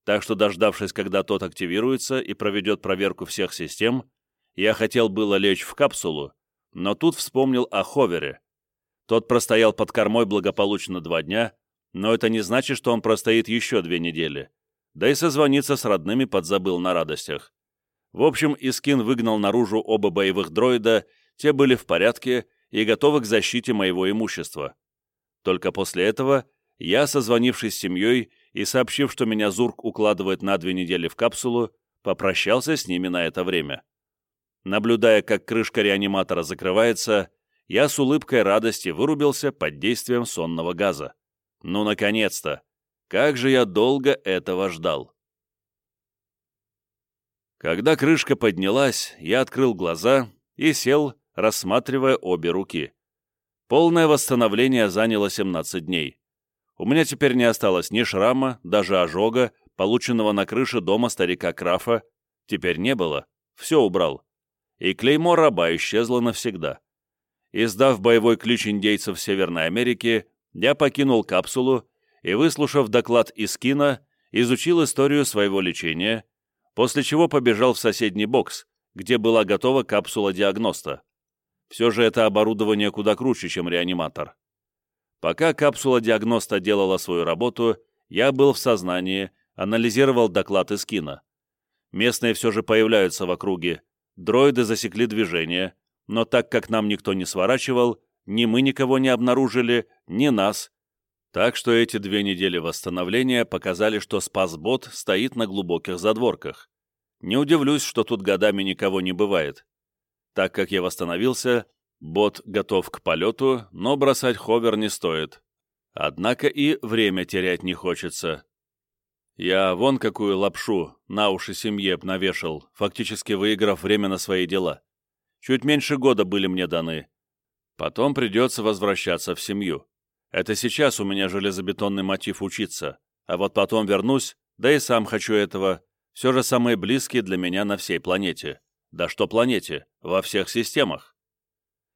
Так что, дождавшись, когда тот активируется и проведет проверку всех систем, я хотел было лечь в капсулу, но тут вспомнил о Ховере. Тот простоял под кормой благополучно два дня, но это не значит, что он простоит еще две недели. Да и созвониться с родными подзабыл на радостях. В общем, Искин выгнал наружу оба боевых дроида, те были в порядке и готовы к защите моего имущества. Только после этого я, созвонившись с семьей и сообщив, что меня Зурк укладывает на две недели в капсулу, попрощался с ними на это время. Наблюдая, как крышка реаниматора закрывается, я с улыбкой радости вырубился под действием сонного газа. Ну, наконец-то! Как же я долго этого ждал! Когда крышка поднялась, я открыл глаза и сел, рассматривая обе руки. Полное восстановление заняло 17 дней. У меня теперь не осталось ни шрама, даже ожога, полученного на крыше дома старика Крафа, теперь не было, все убрал. И клеймо раба исчезло навсегда. Издав боевой ключ индейцев Северной Америки, я покинул капсулу и, выслушав доклад из кино, изучил историю своего лечения, после чего побежал в соседний бокс, где была готова капсула диагноста. Все же это оборудование куда круче, чем реаниматор. Пока капсула диагноста делала свою работу, я был в сознании, анализировал доклад из кино. Местные все же появляются в округе. Дроиды засекли движение, но так как нам никто не сворачивал, ни мы никого не обнаружили, ни нас. Так что эти две недели восстановления показали, что спасбот стоит на глубоких задворках. Не удивлюсь, что тут годами никого не бывает. Так как я восстановился, Бот готов к полету, но бросать ховер не стоит. Однако и время терять не хочется. Я вон какую лапшу на уши семье навешал, фактически выиграв время на свои дела. Чуть меньше года были мне даны. Потом придется возвращаться в семью. Это сейчас у меня железобетонный мотив учиться, а вот потом вернусь, да и сам хочу этого. Все же самые близкие для меня на всей планете. Да что планете, во всех системах.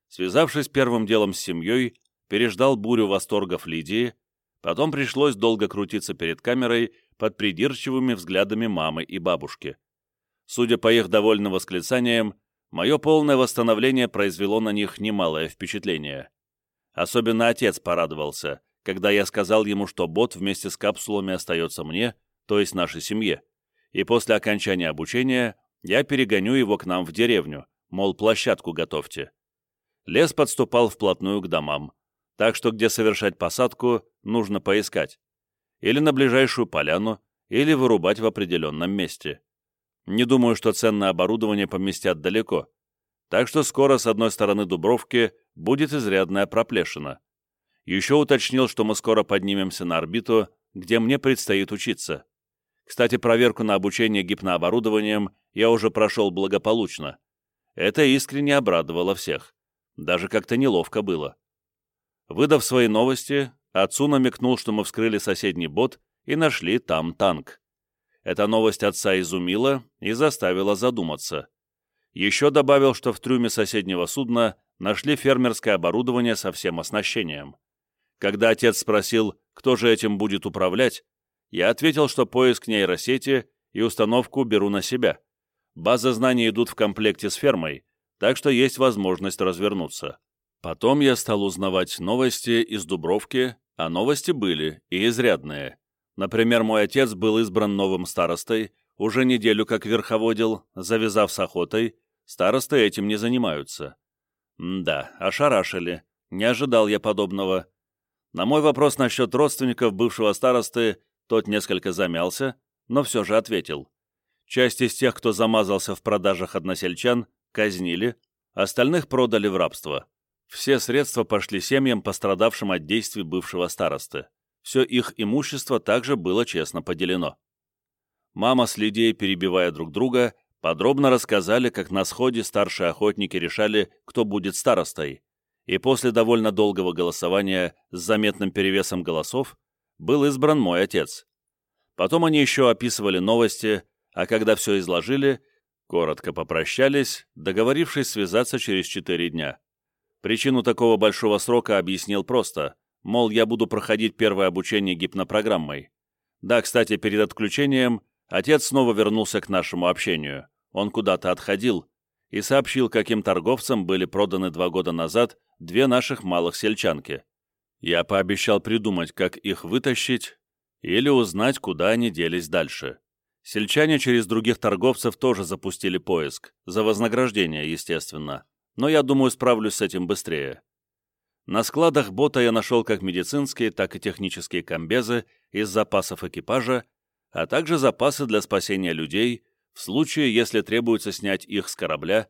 Связавшись первым делом с семьей, переждал бурю восторгов Лидии, потом пришлось долго крутиться перед камерой под придирчивыми взглядами мамы и бабушки. Судя по их довольным восклицаниям, мое полное восстановление произвело на них немалое впечатление. Особенно отец порадовался, когда я сказал ему, что бот вместе с капсулами остается мне, то есть нашей семье, и после окончания обучения я перегоню его к нам в деревню, мол, площадку готовьте. Лес подступал вплотную к домам, так что где совершать посадку, нужно поискать. Или на ближайшую поляну, или вырубать в определенном месте. Не думаю, что ценное оборудование поместят далеко, так что скоро с одной стороны Дубровки будет изрядная проплешина. Еще уточнил, что мы скоро поднимемся на орбиту, где мне предстоит учиться. Кстати, проверку на обучение гипнооборудованием я уже прошел благополучно. Это искренне обрадовало всех. Даже как-то неловко было. Выдав свои новости, отцу намекнул, что мы вскрыли соседний бот и нашли там танк. Эта новость отца изумила и заставила задуматься. Еще добавил, что в трюме соседнего судна нашли фермерское оборудование со всем оснащением. Когда отец спросил, кто же этим будет управлять, я ответил, что поиск нейросети и установку беру на себя. Базы знаний идут в комплекте с фермой, так что есть возможность развернуться. Потом я стал узнавать новости из Дубровки, а новости были и изрядные. Например, мой отец был избран новым старостой, уже неделю как верховодил, завязав с охотой, старосты этим не занимаются. М да, ошарашили, не ожидал я подобного. На мой вопрос насчет родственников бывшего старосты тот несколько замялся, но все же ответил. Часть из тех, кто замазался в продажах односельчан, казнили, остальных продали в рабство. Все средства пошли семьям, пострадавшим от действий бывшего старосты. Все их имущество также было честно поделено. Мама с Лидией, перебивая друг друга, подробно рассказали, как на сходе старшие охотники решали, кто будет старостой, и после довольно долгого голосования с заметным перевесом голосов был избран мой отец. Потом они еще описывали новости, а когда все изложили, Коротко попрощались, договорившись связаться через четыре дня. Причину такого большого срока объяснил просто, мол, я буду проходить первое обучение гипнопрограммой. Да, кстати, перед отключением отец снова вернулся к нашему общению. Он куда-то отходил и сообщил, каким торговцам были проданы два года назад две наших малых сельчанки. Я пообещал придумать, как их вытащить или узнать, куда они делись дальше. Сельчане через других торговцев тоже запустили поиск, за вознаграждение, естественно, но я думаю, справлюсь с этим быстрее. На складах бота я нашел как медицинские, так и технические комбезы из запасов экипажа, а также запасы для спасения людей в случае, если требуется снять их с корабля,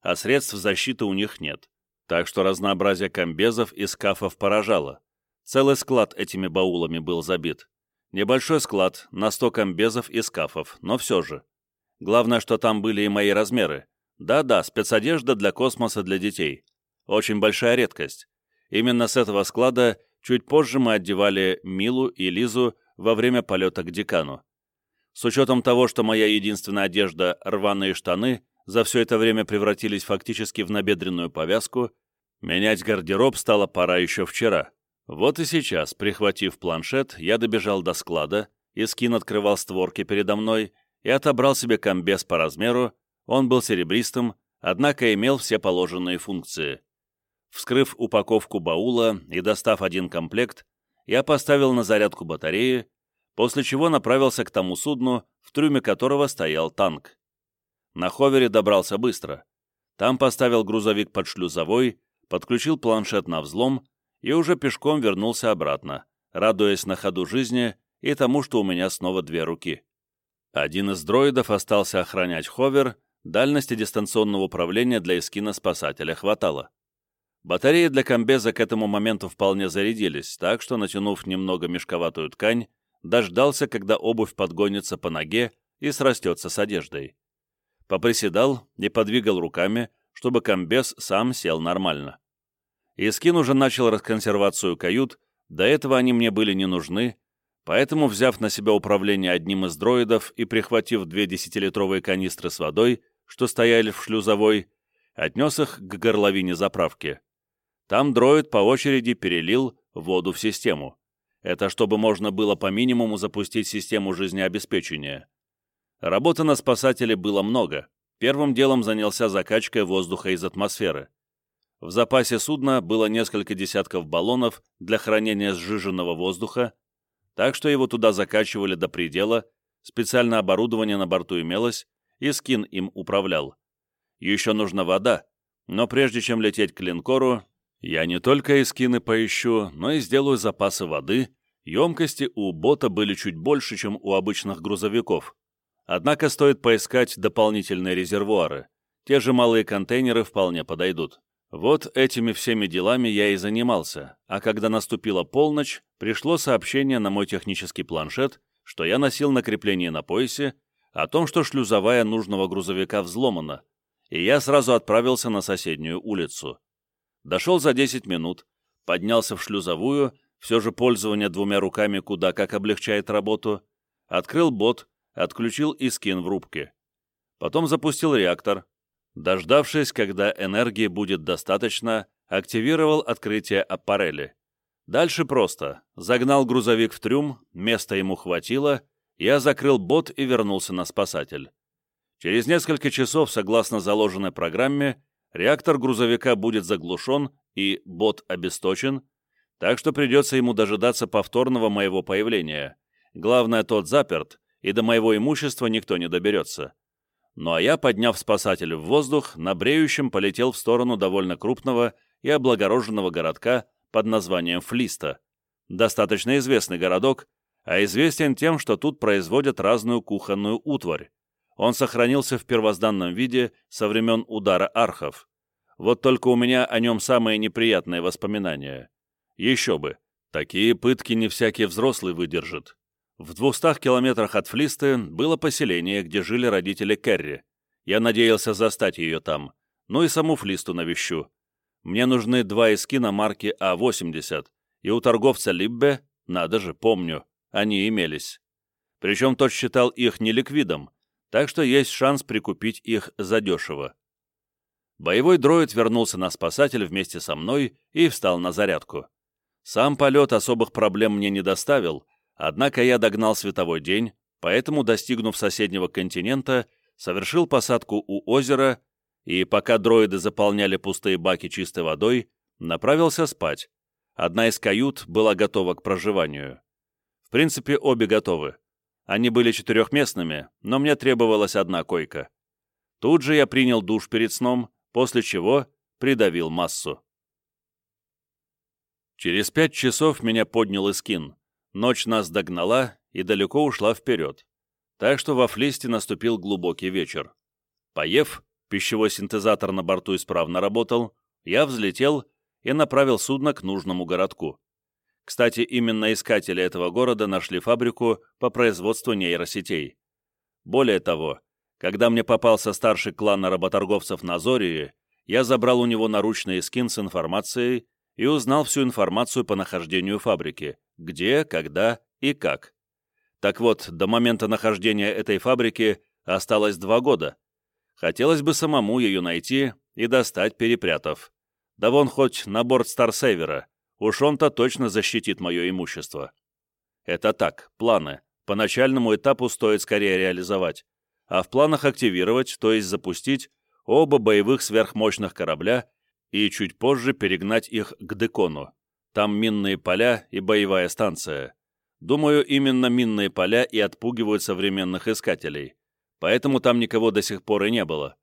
а средств защиты у них нет. Так что разнообразие комбезов и скафов поражало. Целый склад этими баулами был забит. Небольшой склад, на 100 комбезов и скафов, но все же. Главное, что там были и мои размеры. Да-да, спецодежда для космоса для детей. Очень большая редкость. Именно с этого склада чуть позже мы одевали Милу и Лизу во время полета к декану. С учетом того, что моя единственная одежда, рваные штаны, за все это время превратились фактически в набедренную повязку, менять гардероб стало пора еще вчера. Вот и сейчас, прихватив планшет, я добежал до склада, и скин открывал створки передо мной и отобрал себе комбез по размеру, он был серебристым, однако имел все положенные функции. Вскрыв упаковку баула и достав один комплект, я поставил на зарядку батареи, после чего направился к тому судну, в трюме которого стоял танк. На ховере добрался быстро. Там поставил грузовик под шлюзовой, подключил планшет на взлом и уже пешком вернулся обратно, радуясь на ходу жизни и тому, что у меня снова две руки. Один из дроидов остался охранять ховер, дальности дистанционного управления для эскина спасателя хватало. Батареи для комбеза к этому моменту вполне зарядились, так что, натянув немного мешковатую ткань, дождался, когда обувь подгонится по ноге и срастется с одеждой. Поприседал и подвигал руками, чтобы комбез сам сел нормально. Искин уже начал расконсервацию кают, до этого они мне были не нужны, поэтому, взяв на себя управление одним из дроидов и прихватив две десятилитровые канистры с водой, что стояли в шлюзовой, отнес их к горловине заправки. Там дроид по очереди перелил воду в систему. Это чтобы можно было по минимуму запустить систему жизнеобеспечения. Работы на спасателе было много. Первым делом занялся закачкой воздуха из атмосферы. В запасе судна было несколько десятков баллонов для хранения сжиженного воздуха, так что его туда закачивали до предела, специальное оборудование на борту имелось, и скин им управлял. Еще нужна вода, но прежде чем лететь к линкору, я не только эскины поищу, но и сделаю запасы воды, емкости у бота были чуть больше, чем у обычных грузовиков. Однако стоит поискать дополнительные резервуары, те же малые контейнеры вполне подойдут. Вот этими всеми делами я и занимался, а когда наступила полночь, пришло сообщение на мой технический планшет, что я носил на крепление на поясе, о том, что шлюзовая нужного грузовика взломана, и я сразу отправился на соседнюю улицу. Дошел за 10 минут, поднялся в шлюзовую, все же пользование двумя руками куда как облегчает работу, открыл бот, отключил искин в рубке. Потом запустил реактор, Дождавшись, когда энергии будет достаточно, активировал открытие аппарели. Дальше просто. Загнал грузовик в трюм, места ему хватило, я закрыл бот и вернулся на спасатель. Через несколько часов, согласно заложенной программе, реактор грузовика будет заглушен и бот обесточен, так что придется ему дожидаться повторного моего появления. Главное, тот заперт, и до моего имущества никто не доберется. Ну а я, подняв спасатель в воздух, на бреющем полетел в сторону довольно крупного и облагороженного городка под названием Флиста. Достаточно известный городок, а известен тем, что тут производят разную кухонную утварь. Он сохранился в первозданном виде со времен удара архов. Вот только у меня о нем самые неприятные воспоминания. Еще бы, такие пытки не всякий взрослый выдержит. В двухстах километрах от Флисты было поселение, где жили родители Керри. Я надеялся застать ее там. Ну и саму Флисту навещу. Мне нужны два эскина марки А-80, и у торговца Либбе, надо же, помню, они имелись. Причем тот считал их неликвидом, так что есть шанс прикупить их задешево. Боевой дроид вернулся на спасатель вместе со мной и встал на зарядку. Сам полет особых проблем мне не доставил, однако я догнал световой день, поэтому, достигнув соседнего континента, совершил посадку у озера и, пока дроиды заполняли пустые баки чистой водой, направился спать. Одна из кают была готова к проживанию. В принципе, обе готовы. Они были четырехместными, но мне требовалась одна койка. Тут же я принял душ перед сном, после чего придавил массу. Через пять часов меня поднял Искин. Ночь нас догнала и далеко ушла вперед. Так что во флисте наступил глубокий вечер. Поев, пищевой синтезатор на борту исправно работал, я взлетел и направил судно к нужному городку. Кстати, именно искатели этого города нашли фабрику по производству нейросетей. Более того, когда мне попался старший клан работорговцев Назории, я забрал у него наручный скин с информацией и узнал всю информацию по нахождению фабрики, где, когда и как. Так вот, до момента нахождения этой фабрики осталось два года. Хотелось бы самому ее найти и достать, перепрятав. Да вон хоть на борт Старсейвера, уж он-то точно защитит мое имущество. Это так, планы. По начальному этапу стоит скорее реализовать, а в планах активировать, то есть запустить, оба боевых сверхмощных корабля и чуть позже перегнать их к Декону. Там минные поля и боевая станция. Думаю, именно минные поля и отпугивают современных искателей, поэтому там никого до сих пор и не было.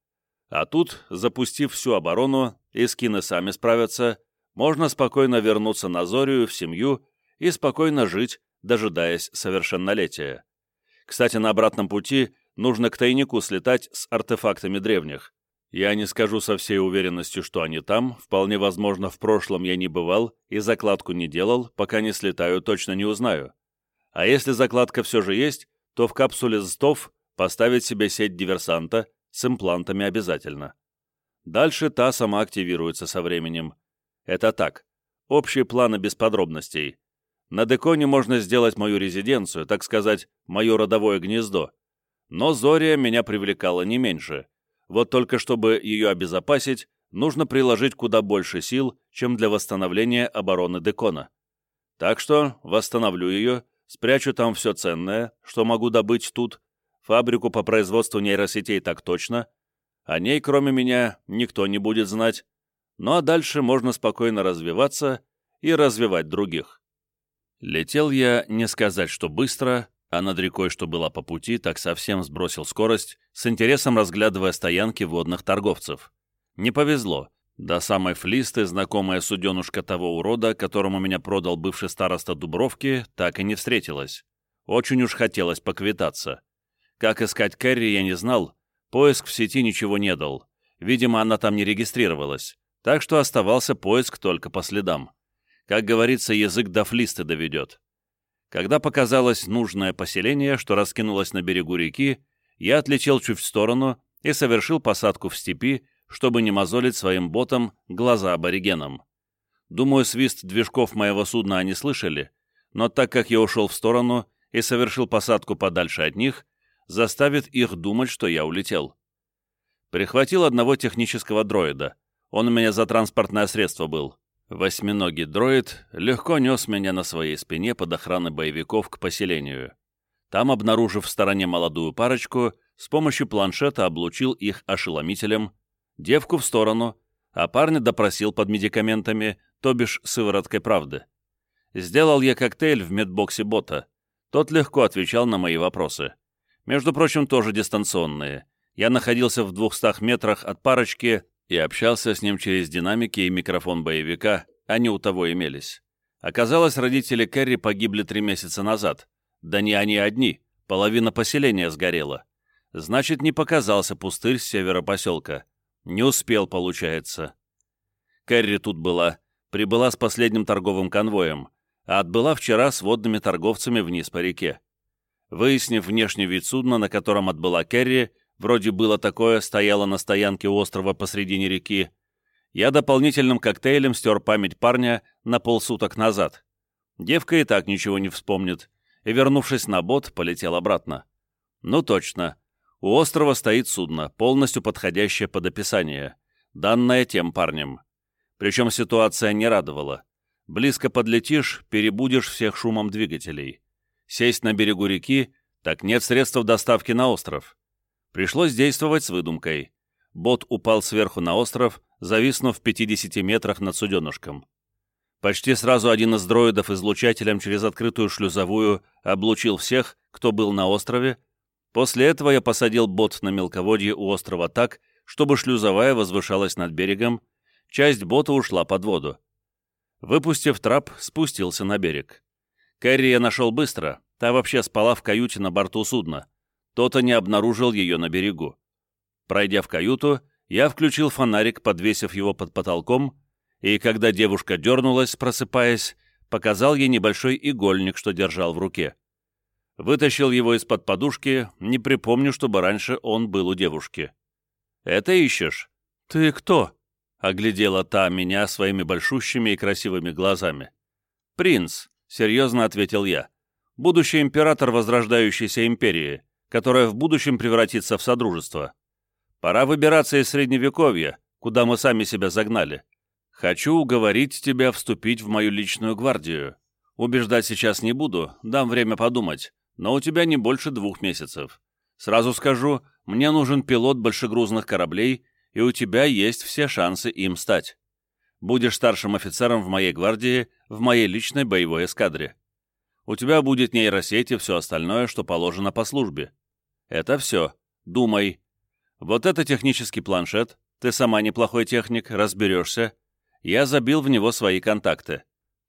А тут, запустив всю оборону, и скины сами справятся, можно спокойно вернуться на Зорию в семью и спокойно жить, дожидаясь совершеннолетия. Кстати, на обратном пути нужно к тайнику слетать с артефактами древних. Я не скажу со всей уверенностью, что они там, вполне возможно, в прошлом я не бывал и закладку не делал, пока не слетаю, точно не узнаю. А если закладка все же есть, то в капсуле СТОВ поставить себе сеть диверсанта с имплантами обязательно. Дальше та сама активируется со временем. Это так, общие планы без подробностей. На Деконе можно сделать мою резиденцию, так сказать, мое родовое гнездо. Но Зория меня привлекала не меньше. Вот только чтобы ее обезопасить, нужно приложить куда больше сил, чем для восстановления обороны Декона. Так что восстановлю ее, спрячу там все ценное, что могу добыть тут, фабрику по производству нейросетей так точно, о ней, кроме меня, никто не будет знать, ну а дальше можно спокойно развиваться и развивать других. Летел я, не сказать, что быстро, а над рекой, что была по пути, так совсем сбросил скорость, с интересом разглядывая стоянки водных торговцев. Не повезло. До самой флисты знакомая суденушка того урода, которому меня продал бывший староста Дубровки, так и не встретилась. Очень уж хотелось поквитаться. Как искать Кэрри, я не знал. Поиск в сети ничего не дал. Видимо, она там не регистрировалась. Так что оставался поиск только по следам. Как говорится, язык до флисты доведет. Когда показалось нужное поселение, что раскинулось на берегу реки, я отлетел чуть в сторону и совершил посадку в степи, чтобы не мозолить своим ботом глаза аборигенам. Думаю, свист движков моего судна они слышали, но так как я ушел в сторону и совершил посадку подальше от них, заставит их думать, что я улетел. Прихватил одного технического дроида. Он у меня за транспортное средство был. Восьминогий дроид легко нес меня на своей спине под охраной боевиков к поселению. Там, обнаружив в стороне молодую парочку, с помощью планшета облучил их ошеломителем, девку в сторону, а парня допросил под медикаментами, то бишь сывороткой правды. Сделал я коктейль в медбоксе бота. Тот легко отвечал на мои вопросы. Между прочим, тоже дистанционные. Я находился в двухстах метрах от парочки и общался с ним через динамики и микрофон боевика, они у того имелись. Оказалось, родители Кэрри погибли три месяца назад. Да не они одни, половина поселения сгорела. Значит, не показался пустырь с севера поселка. Не успел, получается. Кэрри тут была, прибыла с последним торговым конвоем, а отбыла вчера с водными торговцами вниз по реке. Выяснив внешний вид судна, на котором отбыла Керри, вроде было такое, стояло на стоянке у острова посредине реки, я дополнительным коктейлем стер память парня на полсуток назад. Девка и так ничего не вспомнит, и, вернувшись на бот, полетел обратно. Ну точно, У острова стоит судно, полностью подходящее под описание, данное тем парнем. Причем ситуация не радовала. Близко подлетишь, перебудешь всех шумом двигателей. Сесть на берегу реки, так нет средств доставки на остров. Пришлось действовать с выдумкой. Бот упал сверху на остров, зависнув в 50 метрах над суденышком. Почти сразу один из дроидов излучателем через открытую шлюзовую облучил всех, кто был на острове. После этого я посадил бот на мелководье у острова так, чтобы шлюзовая возвышалась над берегом, часть бота ушла под воду. Выпустив трап, спустился на берег. Кэрри я нашел быстро, та вообще спала в каюте на борту судна. То-то не обнаружил ее на берегу. Пройдя в каюту, я включил фонарик, подвесив его под потолком, и когда девушка дернулась, просыпаясь, показал ей небольшой игольник, что держал в руке. Вытащил его из-под подушки, не припомню, чтобы раньше он был у девушки. «Это ищешь?» «Ты кто?» — оглядела та меня своими большущими и красивыми глазами. «Принц», — серьезно ответил я, — «будущий император возрождающейся империи, которая в будущем превратится в Содружество. Пора выбираться из Средневековья, куда мы сами себя загнали. Хочу уговорить тебя вступить в мою личную гвардию. Убеждать сейчас не буду, дам время подумать, но у тебя не больше двух месяцев. Сразу скажу, мне нужен пилот большегрузных кораблей, и у тебя есть все шансы им стать. Будешь старшим офицером в моей гвардии, в моей личной боевой эскадре. У тебя будет нейросеть и все остальное, что положено по службе. Это все. Думай. Вот это технический планшет. Ты сама неплохой техник, разберешься я забил в него свои контакты.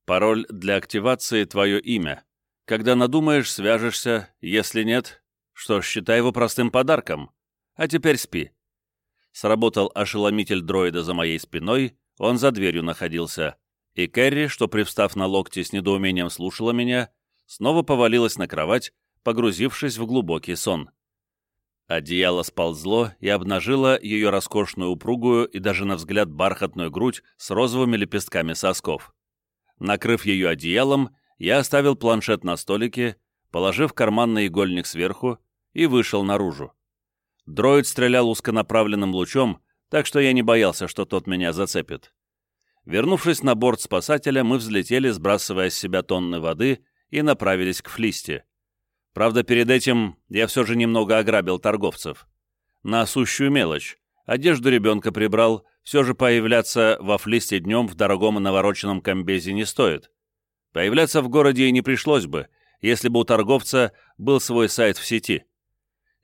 Пароль для активации — твое имя. Когда надумаешь, свяжешься, если нет, что ж, считай его простым подарком. А теперь спи. Сработал ошеломитель дроида за моей спиной, он за дверью находился. И Кэрри, что, привстав на локти, с недоумением слушала меня, снова повалилась на кровать, погрузившись в глубокий сон. Одеяло сползло и обнажило ее роскошную упругую и даже на взгляд бархатную грудь с розовыми лепестками сосков. Накрыв ее одеялом, я оставил планшет на столике, положив карманный игольник сверху, и вышел наружу. Дроид стрелял узконаправленным лучом, так что я не боялся, что тот меня зацепит. Вернувшись на борт спасателя, мы взлетели, сбрасывая с себя тонны воды, и направились к Флисте. Правда, перед этим я все же немного ограбил торговцев. На сущую мелочь. Одежду ребенка прибрал, все же появляться во флисте днем в дорогом и навороченном комбезе не стоит. Появляться в городе и не пришлось бы, если бы у торговца был свой сайт в сети.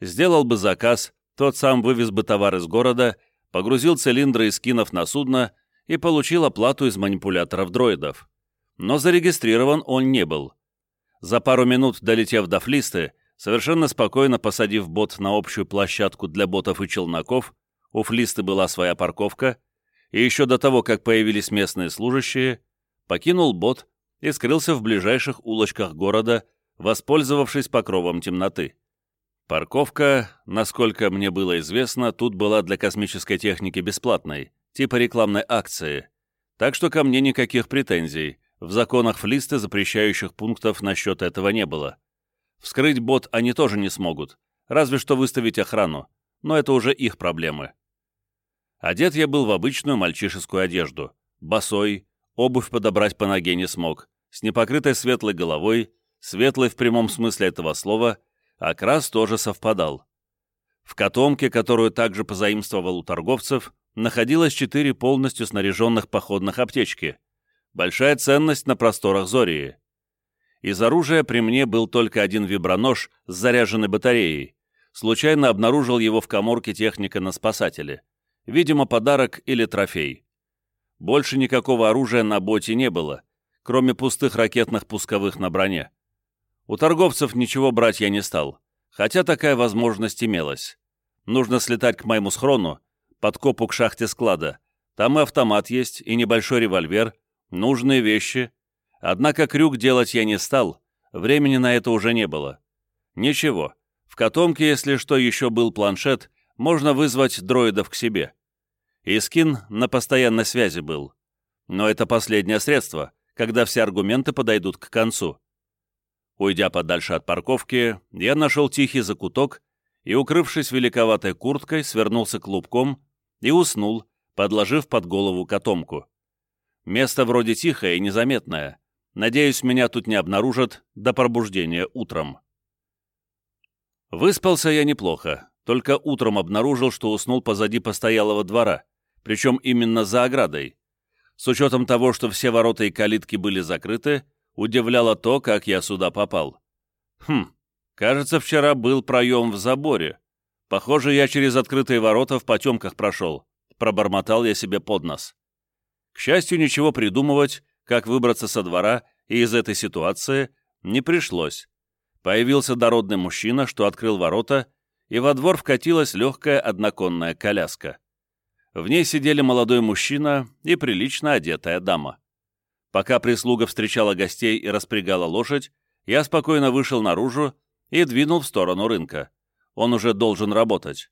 Сделал бы заказ, тот сам вывез бы товар из города, погрузил цилиндры из скинов на судно и получил оплату из манипуляторов дроидов. Но зарегистрирован он не был. За пару минут, долетев до Флисты, совершенно спокойно посадив бот на общую площадку для ботов и челноков, у Флисты была своя парковка, и еще до того, как появились местные служащие, покинул бот и скрылся в ближайших улочках города, воспользовавшись покровом темноты. Парковка, насколько мне было известно, тут была для космической техники бесплатной, типа рекламной акции, так что ко мне никаких претензий, в законах Флиста запрещающих пунктов насчет этого не было. Вскрыть бот они тоже не смогут, разве что выставить охрану, но это уже их проблемы. Одет я был в обычную мальчишескую одежду, босой, обувь подобрать по ноге не смог, с непокрытой светлой головой, светлой в прямом смысле этого слова, окрас тоже совпадал. В котомке, которую также позаимствовал у торговцев, находилось четыре полностью снаряженных походных аптечки, Большая ценность на просторах Зории. Из оружия при мне был только один вибронож с заряженной батареей. Случайно обнаружил его в коморке техника на спасателе. Видимо, подарок или трофей. Больше никакого оружия на боте не было, кроме пустых ракетных пусковых на броне. У торговцев ничего брать я не стал, хотя такая возможность имелась. Нужно слетать к моему схрону, подкопу к шахте склада. Там и автомат есть, и небольшой револьвер — нужные вещи. Однако крюк делать я не стал, времени на это уже не было. Ничего, в котомке, если что, еще был планшет, можно вызвать дроидов к себе. И скин на постоянной связи был. Но это последнее средство, когда все аргументы подойдут к концу. Уйдя подальше от парковки, я нашел тихий закуток и, укрывшись великоватой курткой, свернулся клубком и уснул, подложив под голову котомку. Место вроде тихое и незаметное. Надеюсь, меня тут не обнаружат до пробуждения утром. Выспался я неплохо, только утром обнаружил, что уснул позади постоялого двора, причем именно за оградой. С учетом того, что все ворота и калитки были закрыты, удивляло то, как я сюда попал. Хм, кажется, вчера был проем в заборе. Похоже, я через открытые ворота в потемках прошел. Пробормотал я себе под нос. К счастью, ничего придумывать, как выбраться со двора и из этой ситуации, не пришлось. Появился дородный мужчина, что открыл ворота, и во двор вкатилась легкая одноконная коляска. В ней сидели молодой мужчина и прилично одетая дама. Пока прислуга встречала гостей и распрягала лошадь, я спокойно вышел наружу и двинул в сторону рынка. Он уже должен работать.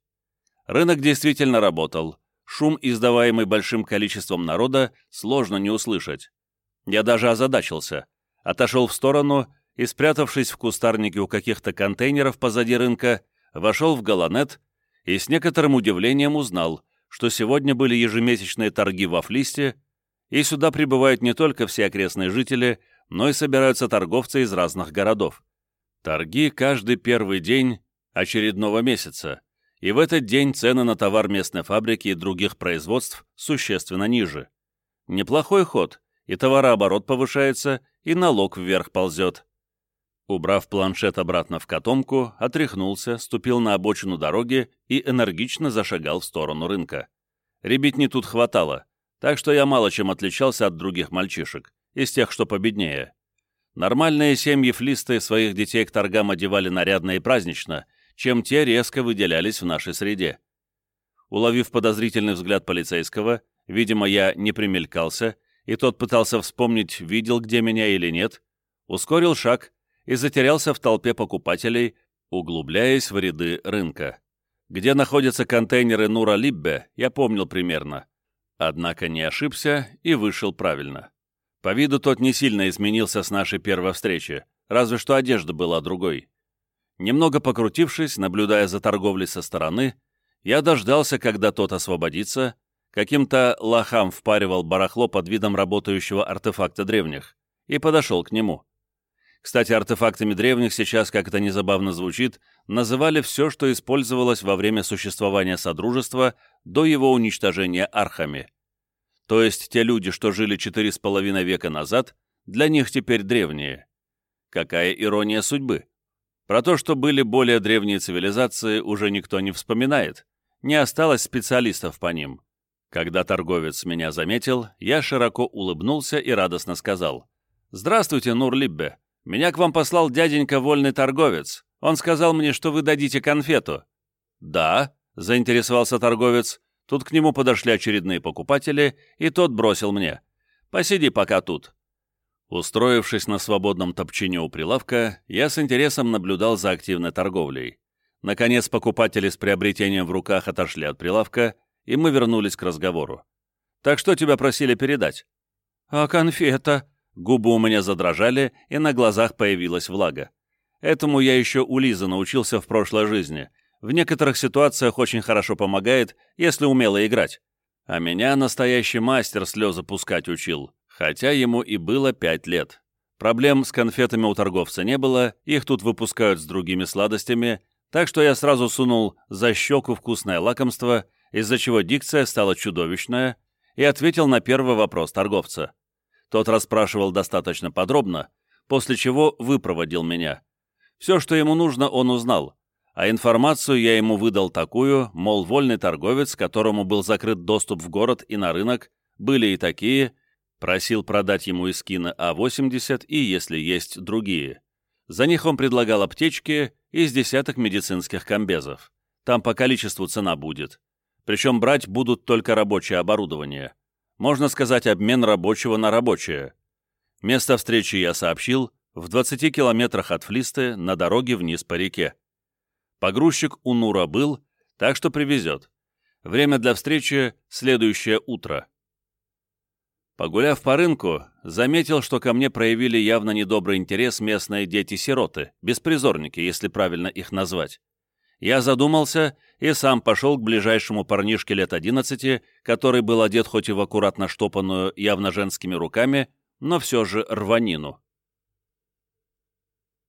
Рынок действительно работал, Шум, издаваемый большим количеством народа, сложно не услышать. Я даже озадачился. Отошел в сторону и, спрятавшись в кустарнике у каких-то контейнеров позади рынка, вошел в Галанет и с некоторым удивлением узнал, что сегодня были ежемесячные торги во Флисте, и сюда прибывают не только все окрестные жители, но и собираются торговцы из разных городов. Торги каждый первый день очередного месяца, и в этот день цены на товар местной фабрики и других производств существенно ниже. Неплохой ход, и товарооборот повышается, и налог вверх ползет. Убрав планшет обратно в котомку, отряхнулся, ступил на обочину дороги и энергично зашагал в сторону рынка. Ребятни тут хватало, так что я мало чем отличался от других мальчишек, из тех, что победнее. Нормальные семьи флисты своих детей к торгам одевали нарядно и празднично, чем те резко выделялись в нашей среде. Уловив подозрительный взгляд полицейского, видимо, я не примелькался, и тот пытался вспомнить, видел где меня или нет, ускорил шаг и затерялся в толпе покупателей, углубляясь в ряды рынка. Где находятся контейнеры Нура Либбе, я помнил примерно. Однако не ошибся и вышел правильно. По виду тот не сильно изменился с нашей первой встречи, разве что одежда была другой. Немного покрутившись, наблюдая за торговлей со стороны, я дождался, когда тот освободится, каким-то лохам впаривал барахло под видом работающего артефакта древних, и подошел к нему. Кстати, артефактами древних сейчас, как это незабавно звучит, называли все, что использовалось во время существования Содружества до его уничтожения архами. То есть те люди, что жили четыре с половиной века назад, для них теперь древние. Какая ирония судьбы! Про то, что были более древние цивилизации, уже никто не вспоминает. Не осталось специалистов по ним. Когда торговец меня заметил, я широко улыбнулся и радостно сказал. «Здравствуйте, Нурлиббе. Меня к вам послал дяденька вольный торговец. Он сказал мне, что вы дадите конфету». «Да», — заинтересовался торговец. Тут к нему подошли очередные покупатели, и тот бросил мне. «Посиди пока тут. Устроившись на свободном топчине у прилавка, я с интересом наблюдал за активной торговлей. Наконец, покупатели с приобретением в руках отошли от прилавка, и мы вернулись к разговору. «Так что тебя просили передать?» «А конфета?» Губы у меня задрожали, и на глазах появилась влага. Этому я еще у Лизы научился в прошлой жизни. В некоторых ситуациях очень хорошо помогает, если умело играть. А меня настоящий мастер слезы пускать учил хотя ему и было пять лет. Проблем с конфетами у торговца не было, их тут выпускают с другими сладостями, так что я сразу сунул за щеку вкусное лакомство, из-за чего дикция стала чудовищная, и ответил на первый вопрос торговца. Тот расспрашивал достаточно подробно, после чего выпроводил меня. Все, что ему нужно, он узнал, а информацию я ему выдал такую, мол, вольный торговец, которому был закрыт доступ в город и на рынок, были и такие – Просил продать ему эскины А-80 и, если есть, другие. За них он предлагал аптечки из десяток медицинских комбезов. Там по количеству цена будет. Причем брать будут только рабочее оборудование. Можно сказать, обмен рабочего на рабочее. Место встречи я сообщил, в 20 километрах от Флисты на дороге вниз по реке. Погрузчик у Нура был, так что привезет. Время для встречи — следующее утро. Погуляв по рынку, заметил, что ко мне проявили явно недобрый интерес местные дети-сироты, беспризорники, если правильно их назвать. Я задумался и сам пошел к ближайшему парнишке лет одиннадцати, который был одет хоть и в аккуратно штопанную, явно женскими руками, но все же рванину.